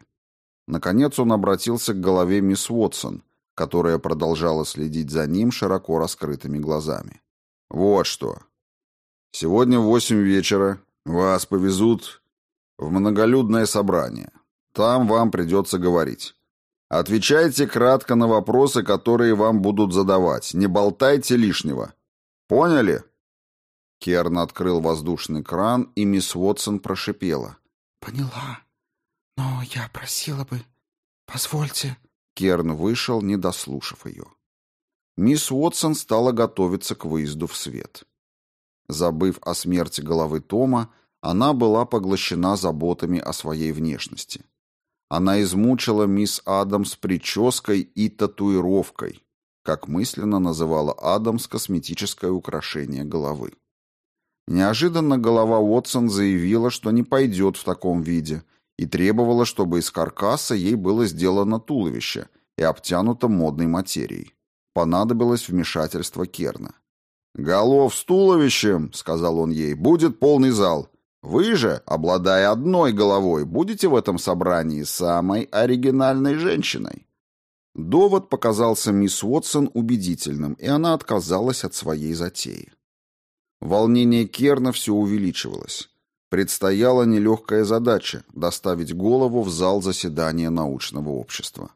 Наконец он обратился к голове мисс Уотсон, которая продолжала следить за ним широко раскрытыми глазами. «Вот что. Сегодня в восемь вечера вас повезут в многолюдное собрание. Там вам придется говорить. Отвечайте кратко на вопросы, которые вам будут задавать. Не болтайте лишнего. Поняли?» Керн открыл воздушный кран, и мисс Уотсон прошипела. «Поняла. Но я просила бы... Позвольте...» Керн вышел, не дослушав ее. Мисс Уотсон стала готовиться к выезду в свет. Забыв о смерти головы Тома, она была поглощена заботами о своей внешности. Она измучила мисс Адамс прической и татуировкой, как мысленно называла Адамс косметическое украшение головы. Неожиданно голова Уотсон заявила, что не пойдет в таком виде, и требовала, чтобы из каркаса ей было сделано туловище и обтянуто модной материей. Понадобилось вмешательство Керна. «Голов с туловищем», — сказал он ей, — «будет полный зал. Вы же, обладая одной головой, будете в этом собрании самой оригинальной женщиной». Довод показался мисс Уотсон убедительным, и она отказалась от своей затеи. Волнение Керна все увеличивалось. Предстояла нелегкая задача — доставить голову в зал заседания научного общества.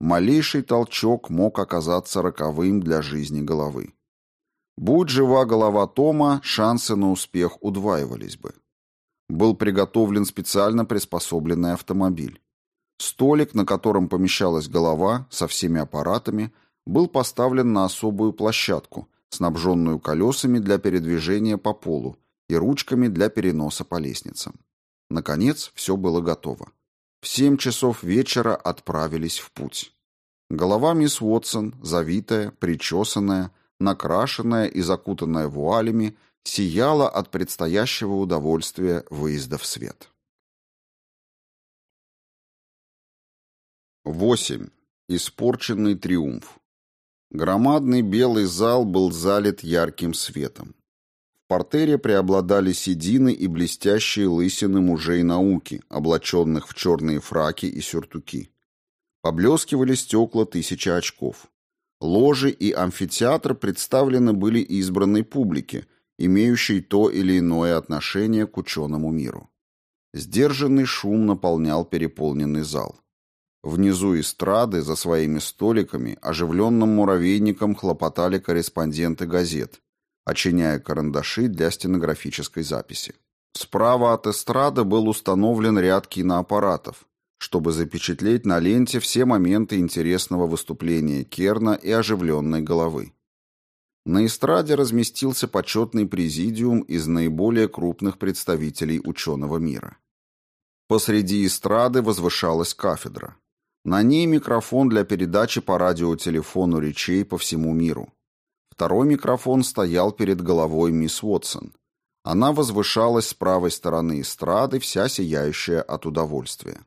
Малейший толчок мог оказаться роковым для жизни головы. Будь жива голова Тома, шансы на успех удваивались бы. Был приготовлен специально приспособленный автомобиль. Столик, на котором помещалась голова со всеми аппаратами, был поставлен на особую площадку, снабженную колесами для передвижения по полу и ручками для переноса по лестницам. Наконец, все было готово. В семь часов вечера отправились в путь. Голова мисс Уотсон, завитая, причесанная, накрашенная и закутанная вуалями, сияла от предстоящего удовольствия выезда в свет. 8. Испорченный триумф. Громадный белый зал был залит ярким светом. В портере преобладали седины и блестящие лысины мужей науки, облаченных в черные фраки и сюртуки. Поблескивали стекла тысячи очков. Ложи и амфитеатр представлены были избранной публике, имеющей то или иное отношение к ученому миру. Сдержанный шум наполнял переполненный зал. Внизу эстрады, за своими столиками, оживленным муравейником хлопотали корреспонденты газет, очиняя карандаши для стенографической записи. Справа от эстрады был установлен ряд киноаппаратов, чтобы запечатлеть на ленте все моменты интересного выступления Керна и оживленной головы. На эстраде разместился почетный президиум из наиболее крупных представителей ученого мира. Посреди эстрады возвышалась кафедра. На ней микрофон для передачи по радиотелефону речей по всему миру. Второй микрофон стоял перед головой мисс Уотсон. Она возвышалась с правой стороны эстрады, вся сияющая от удовольствия.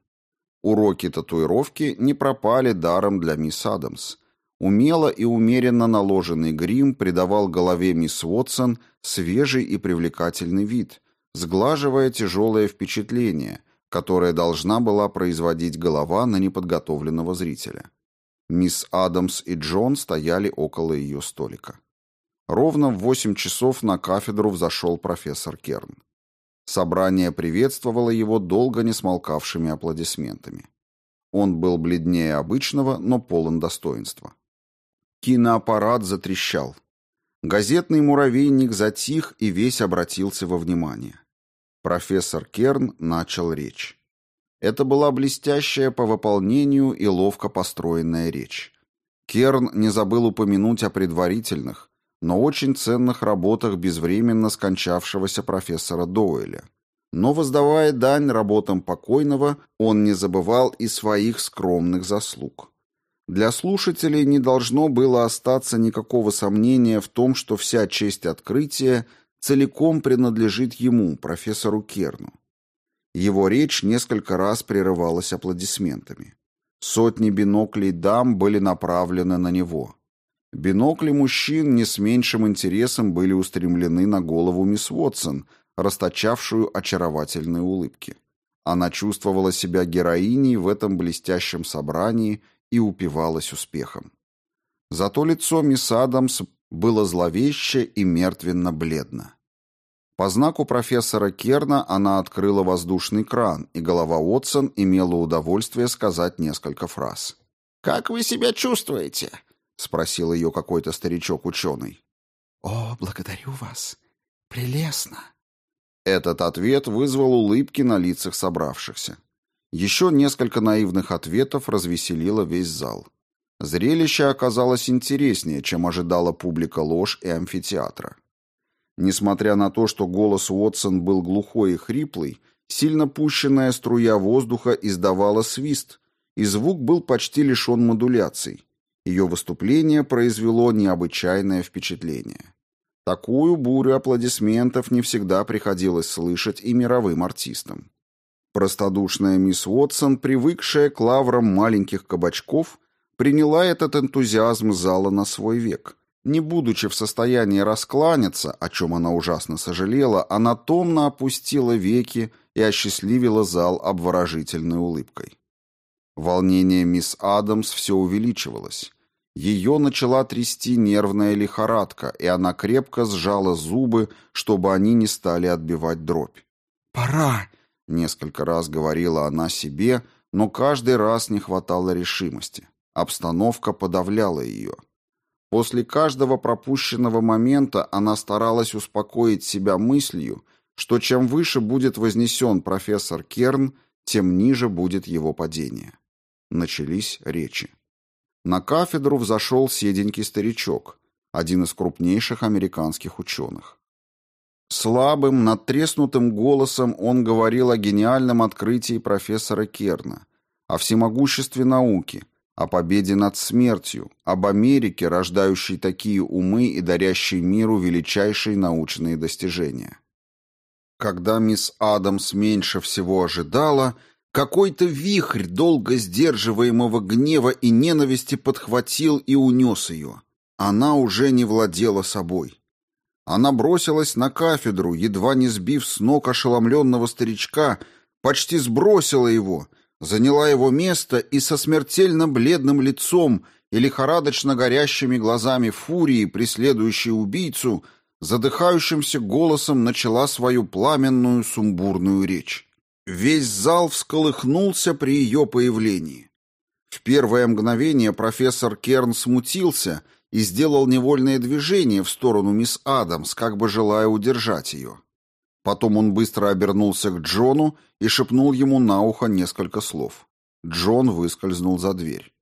Уроки татуировки не пропали даром для мисс Адамс. Умело и умеренно наложенный грим придавал голове мисс Уотсон свежий и привлекательный вид, сглаживая тяжелое впечатление – которое должна была производить голова на неподготовленного зрителя. Мисс Адамс и Джон стояли около ее столика. Ровно в восемь часов на кафедру взошел профессор Керн. Собрание приветствовало его долго не смолкавшими аплодисментами. Он был бледнее обычного, но полон достоинства. Киноаппарат затрещал. Газетный муравейник затих и весь обратился во внимание. Профессор Керн начал речь. Это была блестящая по выполнению и ловко построенная речь. Керн не забыл упомянуть о предварительных, но очень ценных работах безвременно скончавшегося профессора Доуэля. Но, воздавая дань работам покойного, он не забывал и своих скромных заслуг. Для слушателей не должно было остаться никакого сомнения в том, что вся честь открытия целиком принадлежит ему, профессору Керну. Его речь несколько раз прерывалась аплодисментами. Сотни биноклей дам были направлены на него. Бинокли мужчин не с меньшим интересом были устремлены на голову мисс Уотсон, расточавшую очаровательные улыбки. Она чувствовала себя героиней в этом блестящем собрании и упивалась успехом. Зато лицо мисс Адамс было зловеще и мертвенно-бледно. По знаку профессора Керна она открыла воздушный кран, и голова Уотсон имела удовольствие сказать несколько фраз. «Как вы себя чувствуете?» — спросил ее какой-то старичок-ученый. «О, благодарю вас. Прелестно». Этот ответ вызвал улыбки на лицах собравшихся. Еще несколько наивных ответов развеселило весь зал. Зрелище оказалось интереснее, чем ожидала публика ложь и амфитеатра. Несмотря на то, что голос Уотсон был глухой и хриплый, сильно пущенная струя воздуха издавала свист, и звук был почти лишен модуляций. Ее выступление произвело необычайное впечатление. Такую бурю аплодисментов не всегда приходилось слышать и мировым артистам. Простодушная мисс Уотсон, привыкшая к лаврам маленьких кабачков, приняла этот энтузиазм зала на свой век. Не будучи в состоянии раскланяться, о чем она ужасно сожалела, она томно опустила веки и осчастливила зал обворожительной улыбкой. Волнение мисс Адамс все увеличивалось. Ее начала трясти нервная лихорадка, и она крепко сжала зубы, чтобы они не стали отбивать дробь. «Пора!» — несколько раз говорила она себе, но каждый раз не хватало решимости. Обстановка подавляла ее. После каждого пропущенного момента она старалась успокоить себя мыслью, что чем выше будет вознесен профессор Керн, тем ниже будет его падение. Начались речи. На кафедру взошел седенький старичок, один из крупнейших американских ученых. Слабым, надтреснутым голосом он говорил о гениальном открытии профессора Керна, о всемогуществе науки, о победе над смертью, об Америке, рождающей такие умы и дарящей миру величайшие научные достижения. Когда мисс Адамс меньше всего ожидала, какой-то вихрь долго сдерживаемого гнева и ненависти подхватил и унес ее. Она уже не владела собой. Она бросилась на кафедру, едва не сбив с ног ошеломленного старичка, почти сбросила его, заняла его место и со смертельно бледным лицом и лихорадочно горящими глазами фурии, преследующей убийцу, задыхающимся голосом начала свою пламенную сумбурную речь. Весь зал всколыхнулся при ее появлении. В первое мгновение профессор Керн смутился и сделал невольное движение в сторону мисс Адамс, как бы желая удержать ее. Потом он быстро обернулся к Джону и шепнул ему на ухо несколько слов. Джон выскользнул за дверь.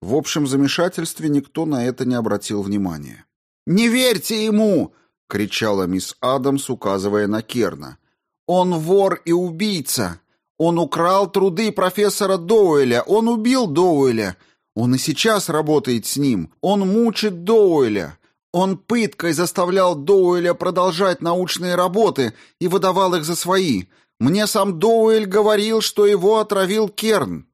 В общем замешательстве никто на это не обратил внимания. «Не верьте ему!» — кричала мисс Адамс, указывая на Керна. «Он вор и убийца! Он украл труды профессора Доуэля! Он убил Доуэля! Он и сейчас работает с ним! Он мучит Доуэля! Он пыткой заставлял Доуэля продолжать научные работы и выдавал их за свои. Мне сам Доуэль говорил, что его отравил Керн.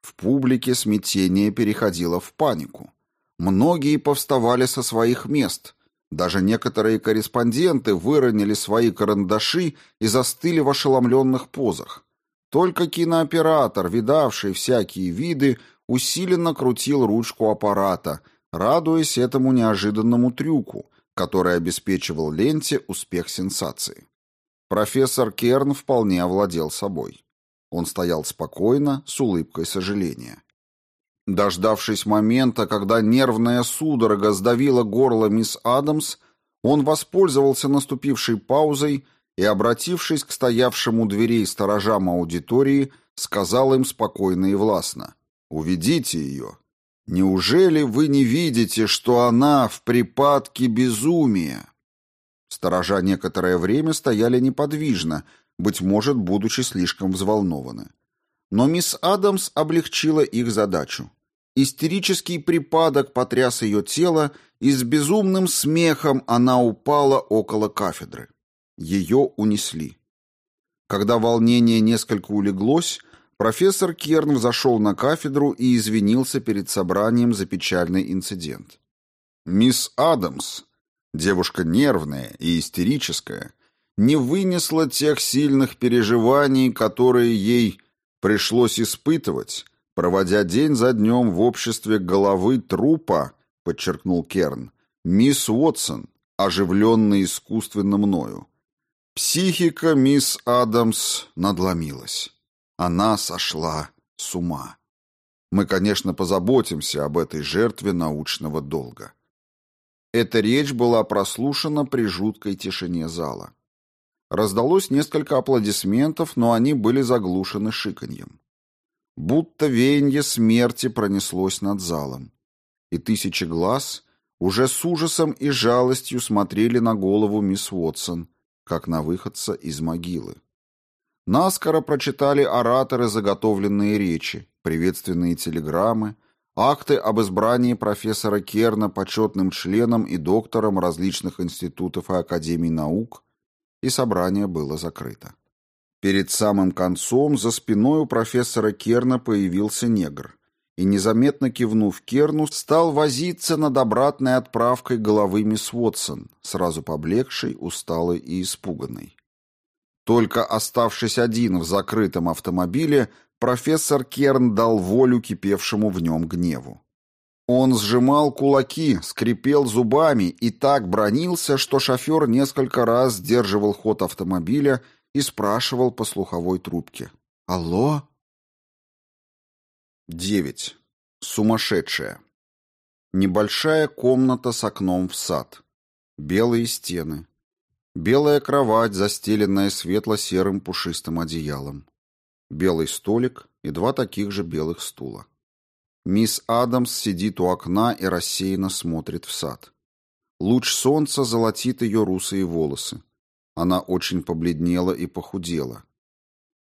В публике смятение переходило в панику. Многие повставали со своих мест. Даже некоторые корреспонденты выронили свои карандаши и застыли в ошеломленных позах. Только кинооператор, видавший всякие виды, усиленно крутил ручку аппарата, радуясь этому неожиданному трюку, который обеспечивал ленте успех сенсации. Профессор Керн вполне овладел собой. Он стоял спокойно, с улыбкой сожаления. Дождавшись момента, когда нервная судорога сдавила горло мисс Адамс, он воспользовался наступившей паузой и, обратившись к стоявшему дверей сторожам аудитории, сказал им спокойно и властно «Уведите ее». Неужели вы не видите, что она в припадке безумия? Сторожа некоторое время стояли неподвижно, быть может, будучи слишком взволнованы. Но мисс Адамс облегчила их задачу. Истерический припадок потряс ее тело, и с безумным смехом она упала около кафедры. Ее унесли. Когда волнение несколько улеглось, Профессор Керн взошел на кафедру и извинился перед собранием за печальный инцидент. Мисс Адамс, девушка нервная и истерическая, не вынесла тех сильных переживаний, которые ей пришлось испытывать, проводя день за днем в обществе головы трупа, подчеркнул Керн, мисс Уотсон, оживленной искусственно мною. Психика мисс Адамс надломилась. Она сошла с ума. Мы, конечно, позаботимся об этой жертве научного долга. Эта речь была прослушана при жуткой тишине зала. Раздалось несколько аплодисментов, но они были заглушены шиканьем. Будто веяние смерти пронеслось над залом. И тысячи глаз уже с ужасом и жалостью смотрели на голову мисс Уотсон, как на выходца из могилы. Наскоро прочитали ораторы заготовленные речи, приветственные телеграммы, акты об избрании профессора Керна почетным членом и доктором различных институтов и академий наук, и собрание было закрыто. Перед самым концом за спиной у профессора Керна появился негр и, незаметно кивнув Керну, стал возиться над обратной отправкой головы мисс Уотсон, сразу поблекшей, усталой и испуганной. Только оставшись один в закрытом автомобиле, профессор Керн дал волю кипевшему в нем гневу. Он сжимал кулаки, скрипел зубами и так бронился, что шофер несколько раз сдерживал ход автомобиля и спрашивал по слуховой трубке. «Алло?» 9. Сумасшедшая. Небольшая комната с окном в сад. Белые стены. Белая кровать, застеленная светло-серым пушистым одеялом. Белый столик и два таких же белых стула. Мисс Адамс сидит у окна и рассеянно смотрит в сад. Луч солнца золотит ее русые волосы. Она очень побледнела и похудела.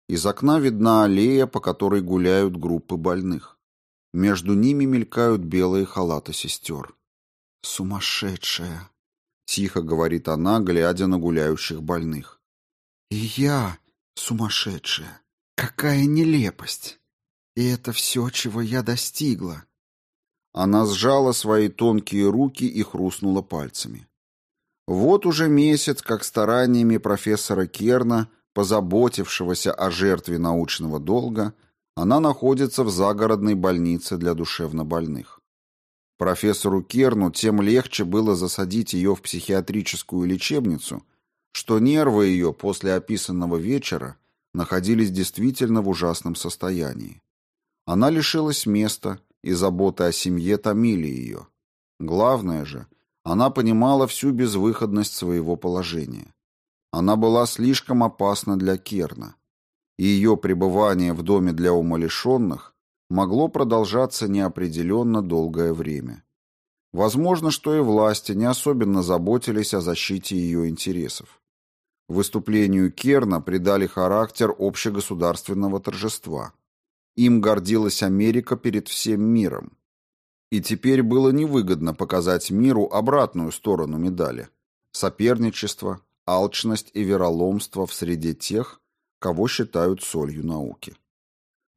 Из окна видна аллея, по которой гуляют группы больных. Между ними мелькают белые халаты сестер. «Сумасшедшая!» — тихо говорит она, глядя на гуляющих больных. «И я сумасшедшая! Какая нелепость! И это все, чего я достигла!» Она сжала свои тонкие руки и хрустнула пальцами. Вот уже месяц, как стараниями профессора Керна, позаботившегося о жертве научного долга, она находится в загородной больнице для душевнобольных. Профессору Керну тем легче было засадить ее в психиатрическую лечебницу, что нервы ее после описанного вечера находились действительно в ужасном состоянии. Она лишилась места, и заботы о семье томили ее. Главное же, она понимала всю безвыходность своего положения. Она была слишком опасна для Керна, и ее пребывание в доме для умалишенных могло продолжаться неопределенно долгое время. Возможно, что и власти не особенно заботились о защите ее интересов. Выступлению Керна придали характер общегосударственного торжества. Им гордилась Америка перед всем миром. И теперь было невыгодно показать миру обратную сторону медали – соперничество, алчность и вероломство в среде тех, кого считают солью науки.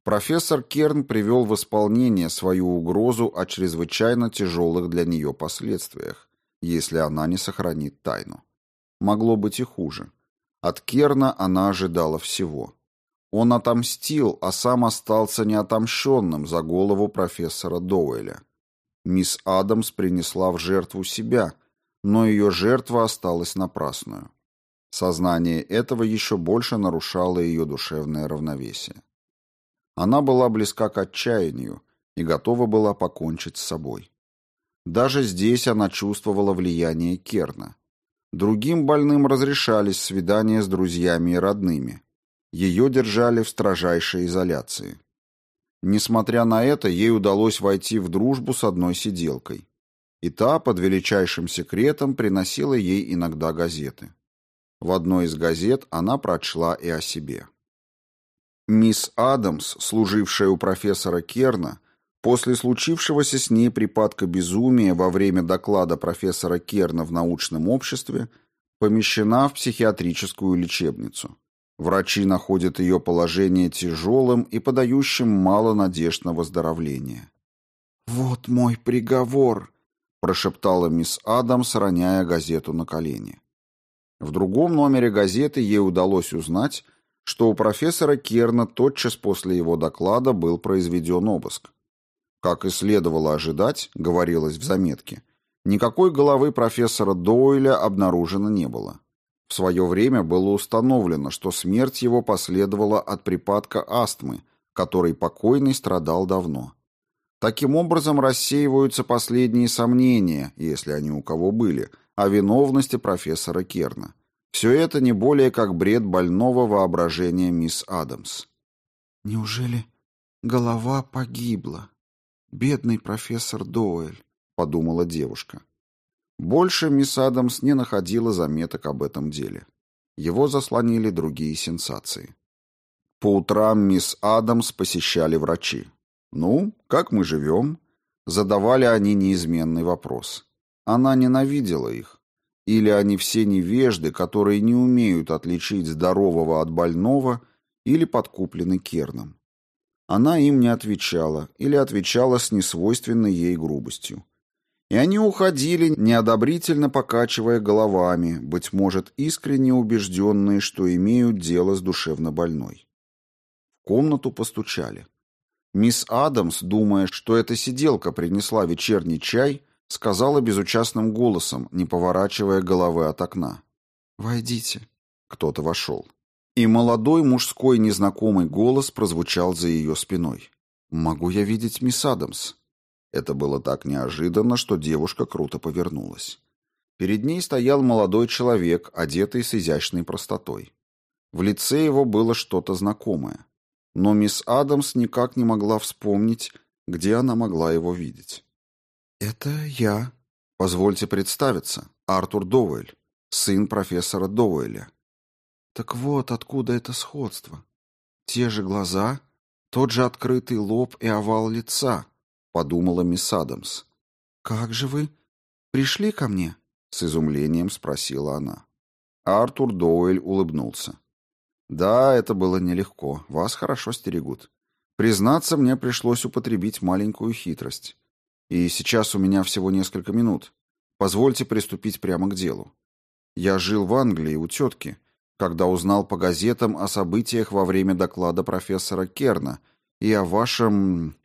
Профессор Керн привел в исполнение свою угрозу о чрезвычайно тяжелых для нее последствиях, если она не сохранит тайну. Могло быть и хуже. От Керна она ожидала всего – он отомстил, а сам остался неотомщенным за голову профессора Доуэля. Мисс Адамс принесла в жертву себя, но ее жертва осталась напрасную. Сознание этого еще больше нарушало ее душевное равновесие. Она была близка к отчаянию и готова была покончить с собой. Даже здесь она чувствовала влияние Керна. Другим больным разрешались свидания с друзьями и родными. Ее держали в строжайшей изоляции. Несмотря на это, ей удалось войти в дружбу с одной сиделкой. И та, под величайшим секретом, приносила ей иногда газеты. В одной из газет она прочла и о себе. Мисс Адамс, служившая у профессора Керна, после случившегося с ней припадка безумия во время доклада профессора Керна в научном обществе, помещена в психиатрическую лечебницу. Врачи находят ее положение тяжелым и подающим мало надежд на выздоровление. «Вот мой приговор», – прошептала мисс Адамс, роняя газету на колени. В другом номере газеты ей удалось узнать, что у профессора Керна тотчас после его доклада был произведен обыск. Как и следовало ожидать, говорилось в заметке, никакой головы профессора Доуэля обнаружено не было. В свое время было установлено, что смерть его последовала от припадка астмы, которой покойный страдал давно. Таким образом рассеиваются последние сомнения, если они у кого были, о виновности профессора Керна. Все это не более как бред больного воображения мисс Адамс. «Неужели голова погибла? Бедный профессор Доуэль», — подумала девушка. Больше мисс Адамс не находила заметок об этом деле. Его заслонили другие сенсации. По утрам мисс Адамс посещали врачи. «Ну, как мы живем?» Задавали они неизменный вопрос. Она ненавидела их. Или они все невежды, которые не умеют отличить здорового от больного, или подкуплены керном. Она им не отвечала, или отвечала с несвойственной ей грубостью. И они уходили, неодобрительно покачивая головами, быть может, искренне убежденные, что имеют дело с душевно больной. В комнату постучали. Мисс Адамс, думая, что эта сиделка принесла вечерний чай, сказала безучастным голосом, не поворачивая головы от окна. «Войдите». Кто-то вошел. И молодой мужской незнакомый голос прозвучал за ее спиной. «Могу я видеть мисс Адамс?» Это было так неожиданно, что девушка круто повернулась. Перед ней стоял молодой человек, одетый с изящной простотой. В лице его было что-то знакомое. Но мисс Адамс никак не могла вспомнить, где она могла его видеть. «Это я». «Позвольте представиться. Артур Доуэль, сын профессора Доуэля». «Так вот откуда это сходство. Те же глаза, тот же открытый лоб и овал лица, — подумала мисс Адамс. «Как же вы пришли ко мне?» — с изумлением спросила она. Артур Доуэль улыбнулся. «Да, это было нелегко. Вас хорошо стерегут. Признаться, мне пришлось употребить маленькую хитрость. И сейчас у меня всего несколько минут. Позвольте приступить прямо к делу. Я жил в Англии у тетки, когда узнал по газетам о событиях во время доклада профессора Керна и о вашем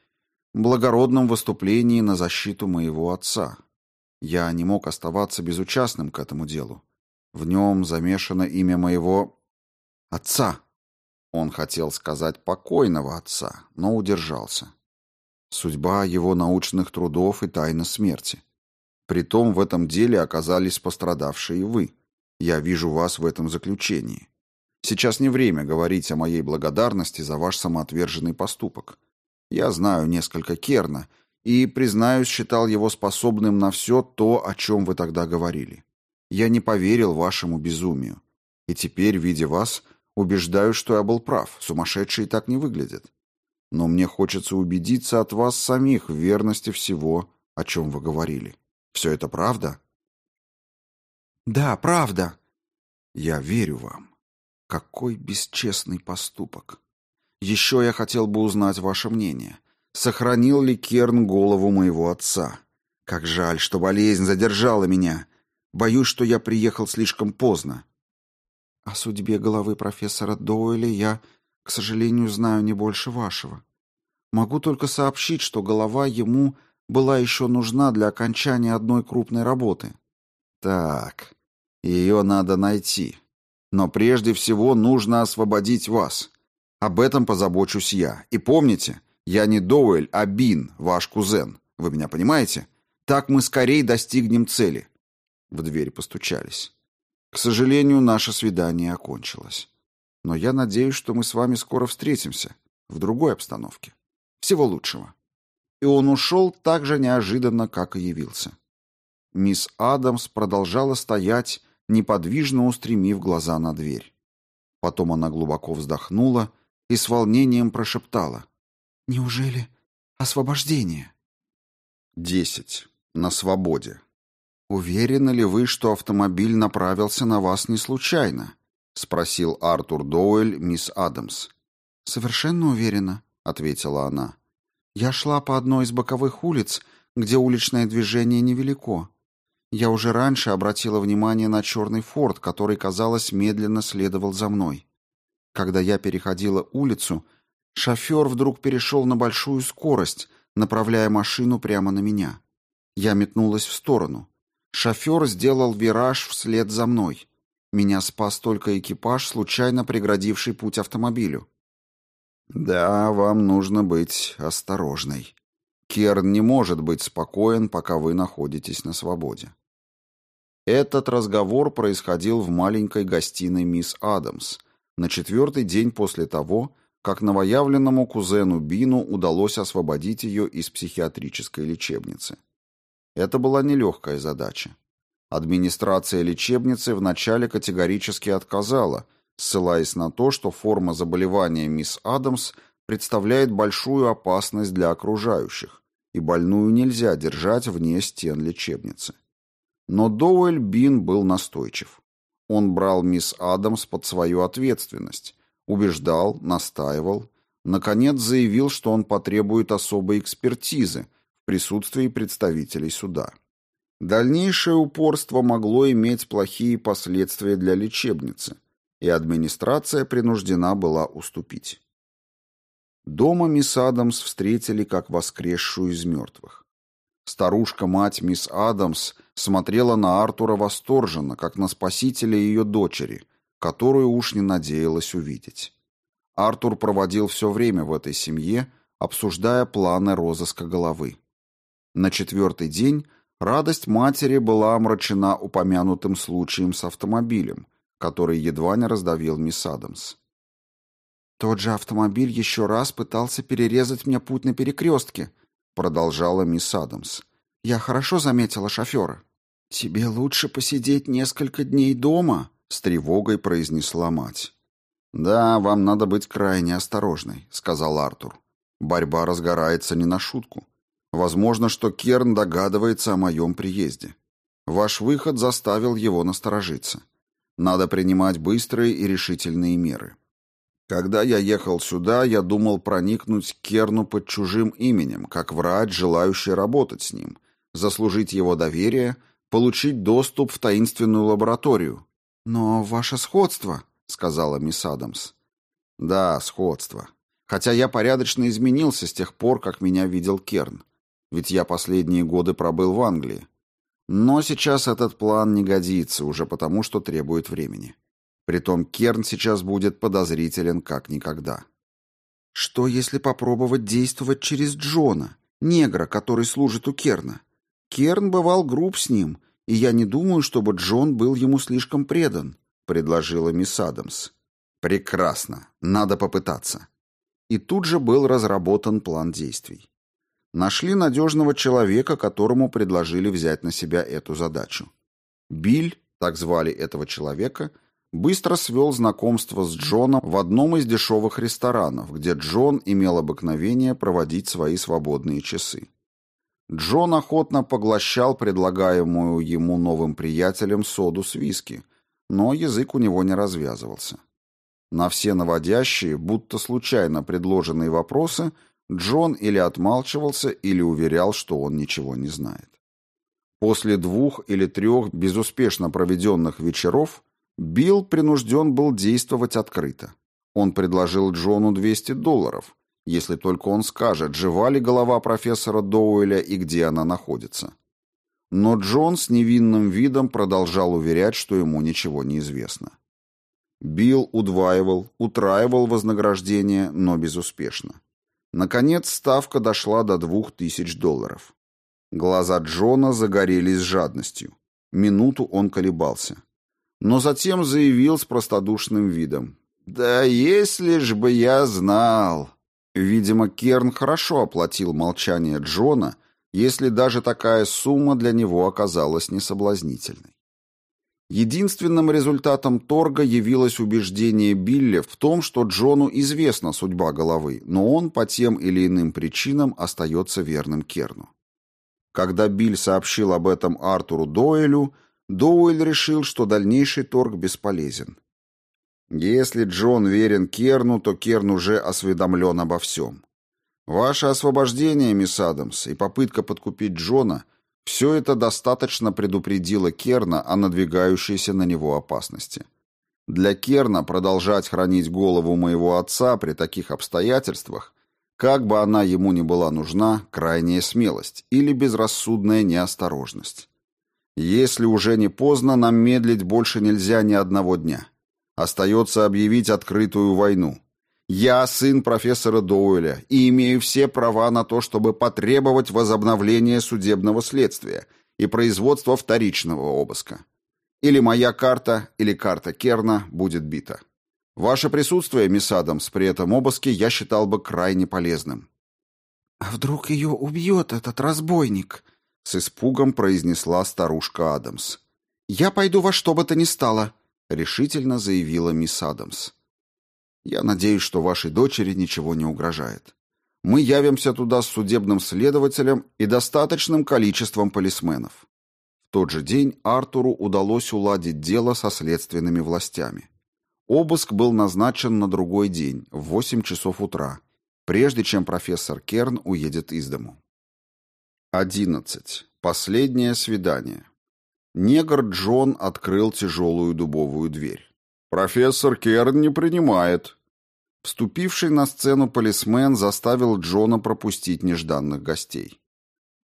благородном выступлении на защиту моего отца. Я не мог оставаться безучастным к этому делу. В нем замешано имя моего отца. Он хотел сказать покойного отца, но удержался. Судьба его научных трудов и тайна смерти. Притом в этом деле оказались пострадавшие вы. Я вижу вас в этом заключении. Сейчас не время говорить о моей благодарности за ваш самоотверженный поступок. Я знаю несколько Керна и, признаюсь, считал его способным на все то, о чем вы тогда говорили. Я не поверил вашему безумию. И теперь, видя вас, убеждаюсь, что я был прав. Сумасшедшие так не выглядят. Но мне хочется убедиться от вас самих в верности всего, о чем вы говорили. Все это правда? Да, правда. Я верю вам. Какой бесчестный поступок. Еще я хотел бы узнать ваше мнение. Сохранил ли Керн голову моего отца? Как жаль, что болезнь задержала меня. Боюсь, что я приехал слишком поздно. О судьбе головы профессора Доуэля я, к сожалению, знаю не больше вашего. Могу только сообщить, что голова ему была еще нужна для окончания одной крупной работы. Так, ее надо найти. Но прежде всего нужно освободить вас. Об этом позабочусь я. И помните, я не Доуэль, а Бин, ваш кузен. Вы меня понимаете? Так мы скорее достигнем цели. В дверь постучались. К сожалению, наше свидание окончилось. Но я надеюсь, что мы с вами скоро встретимся в другой обстановке. Всего лучшего. И он ушел так же неожиданно, как и явился. Мисс Адамс продолжала стоять, неподвижно устремив глаза на дверь. Потом она глубоко вздохнула и с волнением прошептала. «Неужели освобождение?» Десять. На свободе. «Уверены ли вы, что автомобиль направился на вас не случайно?» — спросил Артур Доуэль мисс Адамс. «Совершенно уверена», — ответила она. «Я шла по одной из боковых улиц, где уличное движение невелико. Я уже раньше обратила внимание на черный форт, который, казалось, медленно следовал за мной. Когда я переходила улицу, шофер вдруг перешел на большую скорость, направляя машину прямо на меня. Я метнулась в сторону. Шофер сделал вираж вслед за мной. Меня спас только экипаж, случайно преградивший путь автомобилю. «Да, вам нужно быть осторожной. Керн не может быть спокоен, пока вы находитесь на свободе». Этот разговор происходил в маленькой гостиной мисс Адамс, на четвертый день после того, как новоявленному кузену Бину удалось освободить ее из психиатрической лечебницы. Это была нелегкая задача. Администрация лечебницы вначале категорически отказала, ссылаясь на то, что форма заболевания мисс Адамс представляет большую опасность для окружающих, и больную нельзя держать вне стен лечебницы. Но Доуэль Бин был настойчив. Он брал мисс Адамс под свою ответственность, убеждал, настаивал, наконец заявил, что он потребует особой экспертизы в присутствии представителей суда. Дальнейшее упорство могло иметь плохие последствия для лечебницы, и администрация принуждена была уступить. Дома мисс Адамс встретили как воскресшую из мертвых. Старушка-мать мисс Адамс смотрела на Артура восторженно, как на спасителя ее дочери, которую уж не надеялась увидеть. Артур проводил все время в этой семье, обсуждая планы розыска головы. На четвертый день радость матери была омрачена упомянутым случаем с автомобилем, который едва не раздавил мисс Адамс. «Тот же автомобиль еще раз пытался перерезать мне путь на перекрестке», продолжала мисс Адамс. «Я хорошо заметила шофера». «Тебе лучше посидеть несколько дней дома», — с тревогой произнесла мать. «Да, вам надо быть крайне осторожной», — сказал Артур. «Борьба разгорается не на шутку. Возможно, что Керн догадывается о моем приезде. Ваш выход заставил его насторожиться. Надо принимать быстрые и решительные меры. Когда я ехал сюда, я думал проникнуть к Керну под чужим именем, как врач, желающий работать с ним, заслужить его доверие, получить доступ в таинственную лабораторию. «Но ваше сходство», — сказала мисс Адамс. «Да, сходство. Хотя я порядочно изменился с тех пор, как меня видел Керн. Ведь я последние годы пробыл в Англии. Но сейчас этот план не годится уже потому, что требует времени. Притом Керн сейчас будет подозрителен как никогда. Что, если попробовать действовать через Джона, негра, который служит у Керна? Керн бывал груб с ним, и я не думаю, чтобы Джон был ему слишком предан, предложила мисс Адамс. Прекрасно, надо попытаться. И тут же был разработан план действий. Нашли надежного человека, которому предложили взять на себя эту задачу. Биль, так звали этого человека, — быстро свел знакомство с Джоном в одном из дешевых ресторанов, где Джон имел обыкновение проводить свои свободные часы. Джон охотно поглощал предлагаемую ему новым приятелям соду с виски, но язык у него не развязывался. На все наводящие, будто случайно предложенные вопросы Джон или отмалчивался, или уверял, что он ничего не знает. После двух или трех безуспешно проведенных вечеров Билл принужден был действовать открыто. Он предложил Джону 200 долларов, если только он скажет, жива ли голова профессора Доуэля и где она находится. Но Джон с невинным видом продолжал уверять, что ему ничего не известно. Билл удваивал, утраивал вознаграждение, но безуспешно. Наконец ставка дошла до двух тысяч долларов. Глаза Джона загорелись жадностью. Минуту он колебался но затем заявил с простодушным видом. «Да если ж бы я знал!» Видимо, Керн хорошо оплатил молчание Джона, если даже такая сумма для него оказалась несоблазнительной. Единственным результатом торга явилось убеждение Билли в том, что Джону известна судьба головы, но он по тем или иным причинам остается верным Керну. Когда Билл сообщил об этом Артуру Дойлю, Доуэль решил, что дальнейший торг бесполезен. Если Джон верен Керну, то Керн уже осведомлен обо всем. Ваше освобождение, мисс Адамс, и попытка подкупить Джона – все это достаточно предупредило Керна о надвигающейся на него опасности. Для Керна продолжать хранить голову моего отца при таких обстоятельствах, как бы она ему ни была нужна, крайняя смелость или безрассудная неосторожность. Если уже не поздно, нам медлить больше нельзя ни одного дня. Остается объявить открытую войну. Я сын профессора Доуэля и имею все права на то, чтобы потребовать возобновления судебного следствия и производства вторичного обыска. Или моя карта, или карта Керна будет бита. Ваше присутствие, мисс Адамс, при этом обыске я считал бы крайне полезным. «А вдруг ее убьет этот разбойник?» с испугом произнесла старушка Адамс. «Я пойду во что бы то ни стало», — решительно заявила мисс Адамс. «Я надеюсь, что вашей дочери ничего не угрожает. Мы явимся туда с судебным следователем и достаточным количеством полисменов». В тот же день Артуру удалось уладить дело со следственными властями. Обыск был назначен на другой день, в 8 часов утра, прежде чем профессор Керн уедет из дому. 11. Последнее свидание. Негр Джон открыл тяжелую дубовую дверь. «Профессор Керн не принимает». Вступивший на сцену полисмен заставил Джона пропустить нежданных гостей.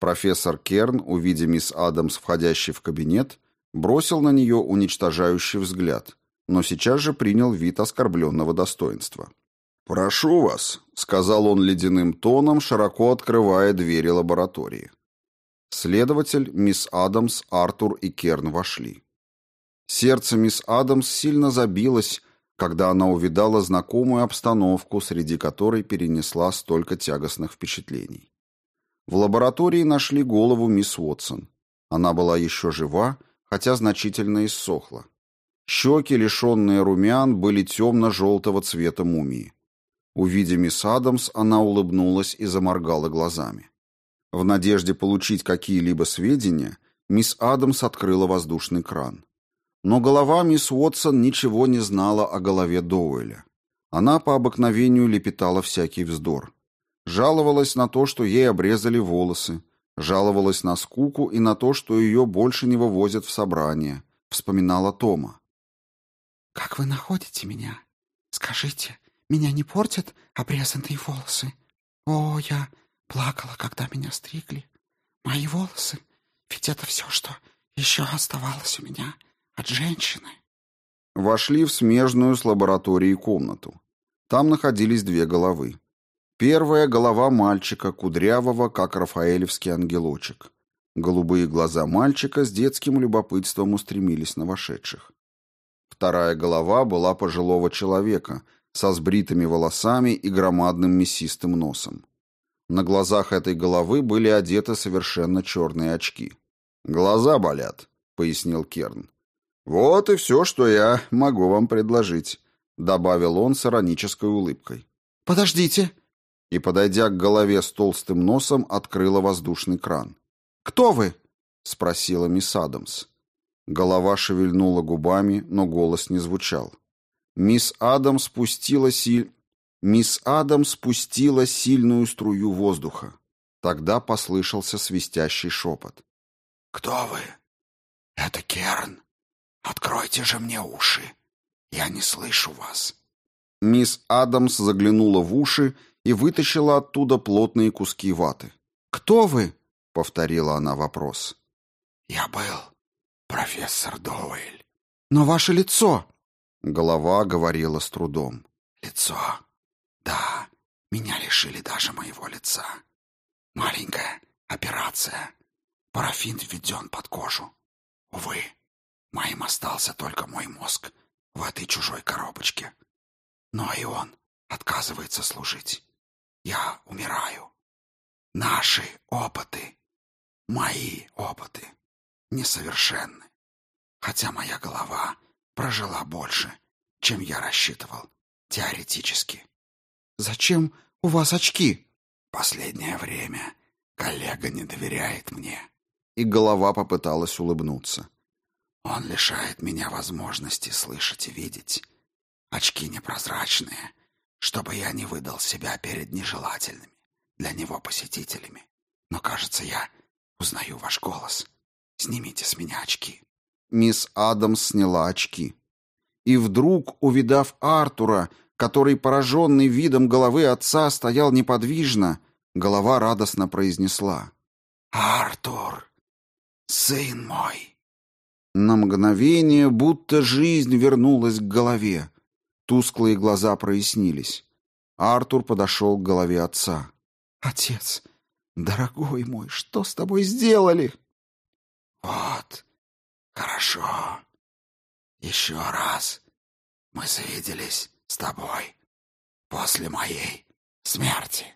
Профессор Керн, увидя мисс Адамс, входящей в кабинет, бросил на нее уничтожающий взгляд, но сейчас же принял вид оскорбленного достоинства. «Прошу вас», — сказал он ледяным тоном, широко открывая двери лаборатории. Следователь, мисс Адамс, Артур и Керн вошли. Сердце мисс Адамс сильно забилось, когда она увидала знакомую обстановку, среди которой перенесла столько тягостных впечатлений. В лаборатории нашли голову мисс Уотсон. Она была еще жива, хотя значительно иссохла. Щеки, лишенные румян, были темно-желтого цвета мумии. Увидя мисс Адамс, она улыбнулась и заморгала глазами. В надежде получить какие-либо сведения, мисс Адамс открыла воздушный кран. Но голова мисс Уотсон ничего не знала о голове Доуэля. Она по обыкновению лепетала всякий вздор. Жаловалась на то, что ей обрезали волосы, жаловалась на скуку и на то, что ее больше не вывозят в собрание. Вспоминала Тома. «Как вы находите меня? Скажите, меня не портят обрезанные волосы? О, я плакала, когда меня стригли. Мои волосы, ведь это все, что еще оставалось у меня от женщины. Вошли в смежную с лабораторией комнату. Там находились две головы. Первая — голова мальчика, кудрявого, как рафаэлевский ангелочек. Голубые глаза мальчика с детским любопытством устремились на вошедших. Вторая голова была пожилого человека со сбритыми волосами и громадным мясистым носом. На глазах этой головы были одеты совершенно черные очки. «Глаза болят», — пояснил Керн. «Вот и все, что я могу вам предложить», — добавил он с иронической улыбкой. «Подождите!» И, подойдя к голове с толстым носом, открыла воздушный кран. «Кто вы?» — спросила мисс Адамс. Голова шевельнула губами, но голос не звучал. Мисс Адам спустила силь... Мисс Адам спустила сильную струю воздуха. Тогда послышался свистящий шепот. «Кто вы?» «Это Керн. Откройте же мне уши. Я не слышу вас». Мисс Адамс заглянула в уши и вытащила оттуда плотные куски ваты. «Кто вы?» — повторила она вопрос. «Я был профессор Доуэль». «Но ваше лицо...» Голова говорила с трудом. «Лицо? Да, меня лишили даже моего лица. Маленькая операция. Парафин введен под кожу. Увы, моим остался только мой мозг в этой чужой коробочке. Но и он отказывается служить. Я умираю. Наши опыты, мои опыты, несовершенны. Хотя моя голова прожила больше, чем я рассчитывал, теоретически. «Зачем у вас очки?» «Последнее время коллега не доверяет мне». И голова попыталась улыбнуться. «Он лишает меня возможности слышать и видеть. Очки непрозрачные, чтобы я не выдал себя перед нежелательными для него посетителями. Но, кажется, я узнаю ваш голос. Снимите с меня очки». Мисс Адамс сняла очки. И вдруг, увидав Артура, который, пораженный видом головы отца, стоял неподвижно, голова радостно произнесла. «Артур, сын мой!» На мгновение будто жизнь вернулась к голове. Тусклые глаза прояснились. Артур подошел к голове отца. «Отец, дорогой мой, что с тобой сделали?» «Вот, хорошо. Еще раз мы свиделись с тобой после моей смерти.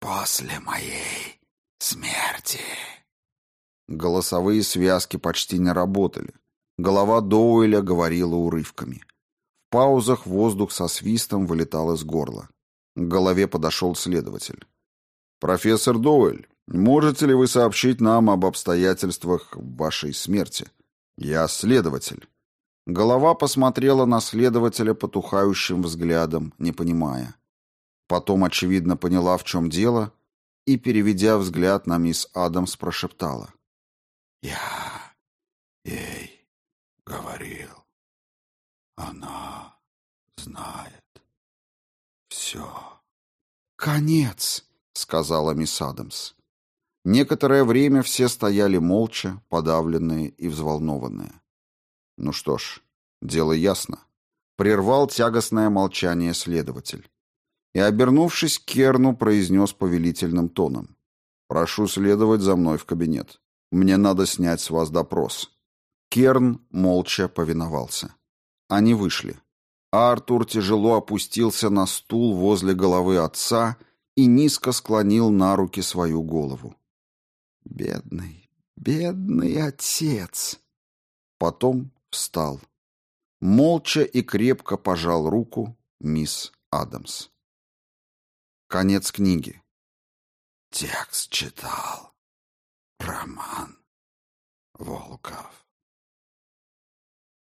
После моей смерти». Голосовые связки почти не работали. Голова Доуэля говорила урывками. В паузах воздух со свистом вылетал из горла. К голове подошел следователь. «Профессор Доуэль, можете ли вы сообщить нам об обстоятельствах вашей смерти?» «Я следователь». Голова посмотрела на следователя потухающим взглядом, не понимая. Потом, очевидно, поняла, в чем дело, и, переведя взгляд на мисс Адамс, прошептала. Я ей говорил. Она знает все. «Конец», — сказала мисс Адамс. Некоторое время все стояли молча, подавленные и взволнованные. Ну что ж, дело ясно. Прервал тягостное молчание следователь. И, обернувшись к Керну, произнес повелительным тоном. «Прошу следовать за мной в кабинет. Мне надо снять с вас допрос». Керн молча повиновался. Они вышли. Артур тяжело опустился на стул возле головы отца и низко склонил на руки свою голову. «Бедный, бедный отец!» Потом встал. Молча и крепко пожал руку мисс Адамс. Конец книги. текст читал. Роман Волков.